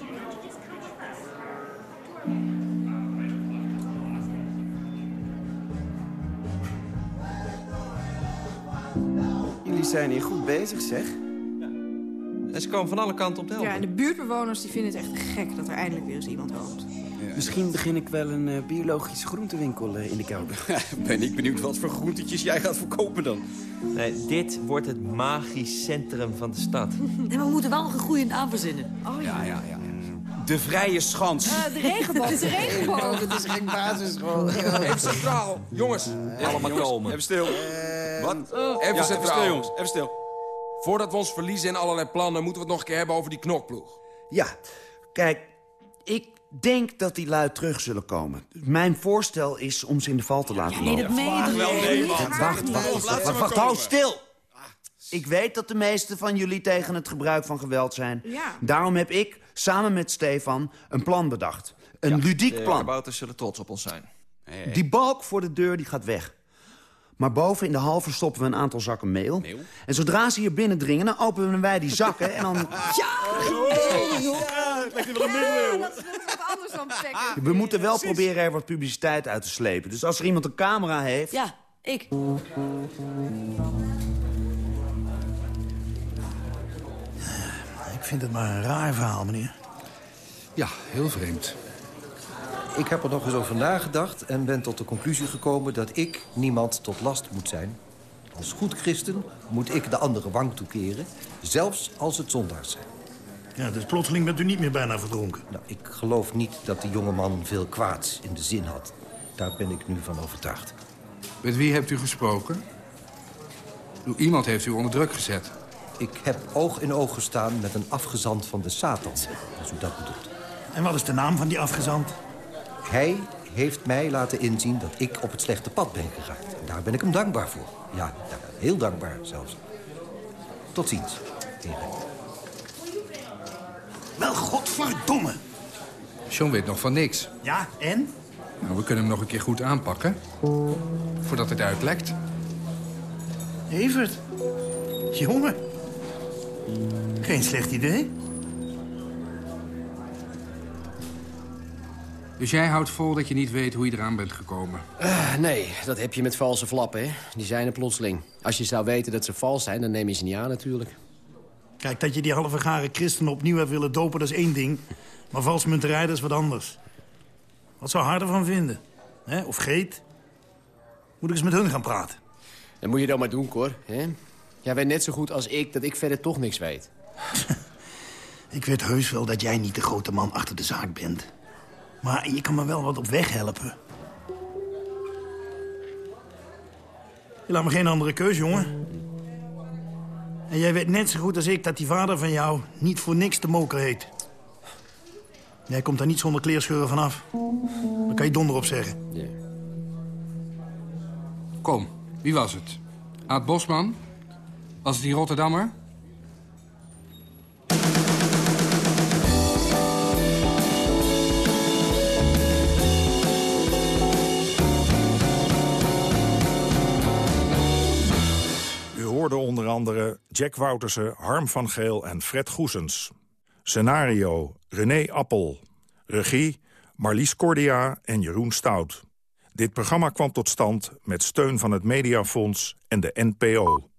Jullie zijn hier goed bezig, zeg. En ze komen van alle kanten op de helpen. Ja, en de buurtbewoners die vinden het echt gek dat er eindelijk weer eens iemand woont. Misschien begin ik wel een eh, biologische groentewinkel eh, in de kelder. [laughs] Ben ik benieuwd wat voor groentetjes jij gaat verkopen dan. Nee, dit wordt het magisch centrum van de stad. [laughs] Nee, maar we moeten wel nog een goede naam verzinnen. Oh Ja, ja, ja. De Vrije Schans. Eh, de regenboog, [laughs] de regenboog. Het is geen basisschool. Even centraal. Jongens, allemaal jongens, kalmen. even stil. Wat? Even Ja, centraal. even stil, jongens. Even stil. Voordat we ons verliezen in allerlei plannen... moeten we het nog een keer hebben over die knokploeg. Ja, kijk, ik denk dat die lui terug zullen komen. Mijn voorstel is om ze in de val te laten nee, lopen. dat meen je nee. Wacht, wacht, wacht, wacht, wacht, hou stil! Ik weet dat de meesten van jullie tegen het gebruik van geweld zijn. Ja. Daarom heb ik, samen met Stefan, een plan bedacht. Een ludiek De plan. kabouters zullen trots op ons zijn. Die balk voor de deur die gaat weg. Maar boven in de hal verstoppen we een aantal zakken meel. En zodra ze hier binnendringen, dan openen wij die zakken en dan... [laughs] Ja, dat is wat anders dan [laughs] checken. We moeten wel proberen er wat publiciteit uit te slepen. Dus als er iemand een camera heeft... Ja, ik. Ik vind het maar een raar verhaal, meneer. Ja, heel vreemd. Ik heb er nog eens over nagedacht en ben tot de conclusie gekomen... dat ik niemand tot last moet zijn. Als goed christen moet ik de andere wang toekeren... zelfs als het zondaars zijn. Ja, dus plotseling bent u niet meer bijna verdronken. Nou, ik geloof niet dat die jongeman veel kwaads in de zin had. Daar ben ik nu van overtuigd. Met wie hebt u gesproken? Iemand heeft u onder druk gezet. Ik heb oog in oog gestaan met een afgezant van de Satan, als u dat bedoelt. En wat is de naam van die afgezant? Hij heeft mij laten inzien dat ik op het slechte pad ben geraakt. En daar ben ik hem dankbaar voor. Ja, ja, heel dankbaar zelfs. Tot ziens, heren. Wel, godverdomme. John weet nog van niks. Ja, en? Nou, we kunnen hem nog een keer goed aanpakken. Voordat het uitlekt. Evert. Jongen. Geen slecht idee. Dus jij houdt vol dat je niet weet hoe je eraan bent gekomen. Eh, nee, dat heb je met valse flappen, hè. Die zijn er plotseling. Als je zou weten dat ze vals zijn, dan neem je ze niet aan natuurlijk. Kijk, dat je die halve gare christenen opnieuw hebt willen dopen, dat is één ding. Maar valsmunterij, dat is wat anders. Wat zou Harder van vinden? Of Geet? Moet ik eens met hun gaan praten? Dat moet je dan maar doen, Cor. Hè? Jij weet net zo goed als ik dat ik verder toch niks weet. [laughs] Ik weet heus wel dat jij niet de grote man achter de zaak bent. Maar je kan me wel wat op weg helpen. Je laat me geen andere keus, jongen. En jij weet net zo goed als ik dat die vader van jou niet voor niks de moker heet. Jij komt daar niet zonder kleerscheuren vanaf. Daar kan je donder op zeggen. Kom, wie was het? Aad Bosman? Was het die Rotterdammer? U hoorde onder andere Jack Woutersen, Harm van Geel en Fred Goesens. Scenario René Appel. Regie Marlies Cordia en Jeroen Stout. Dit programma kwam tot stand met steun van het Mediafonds en de NPO.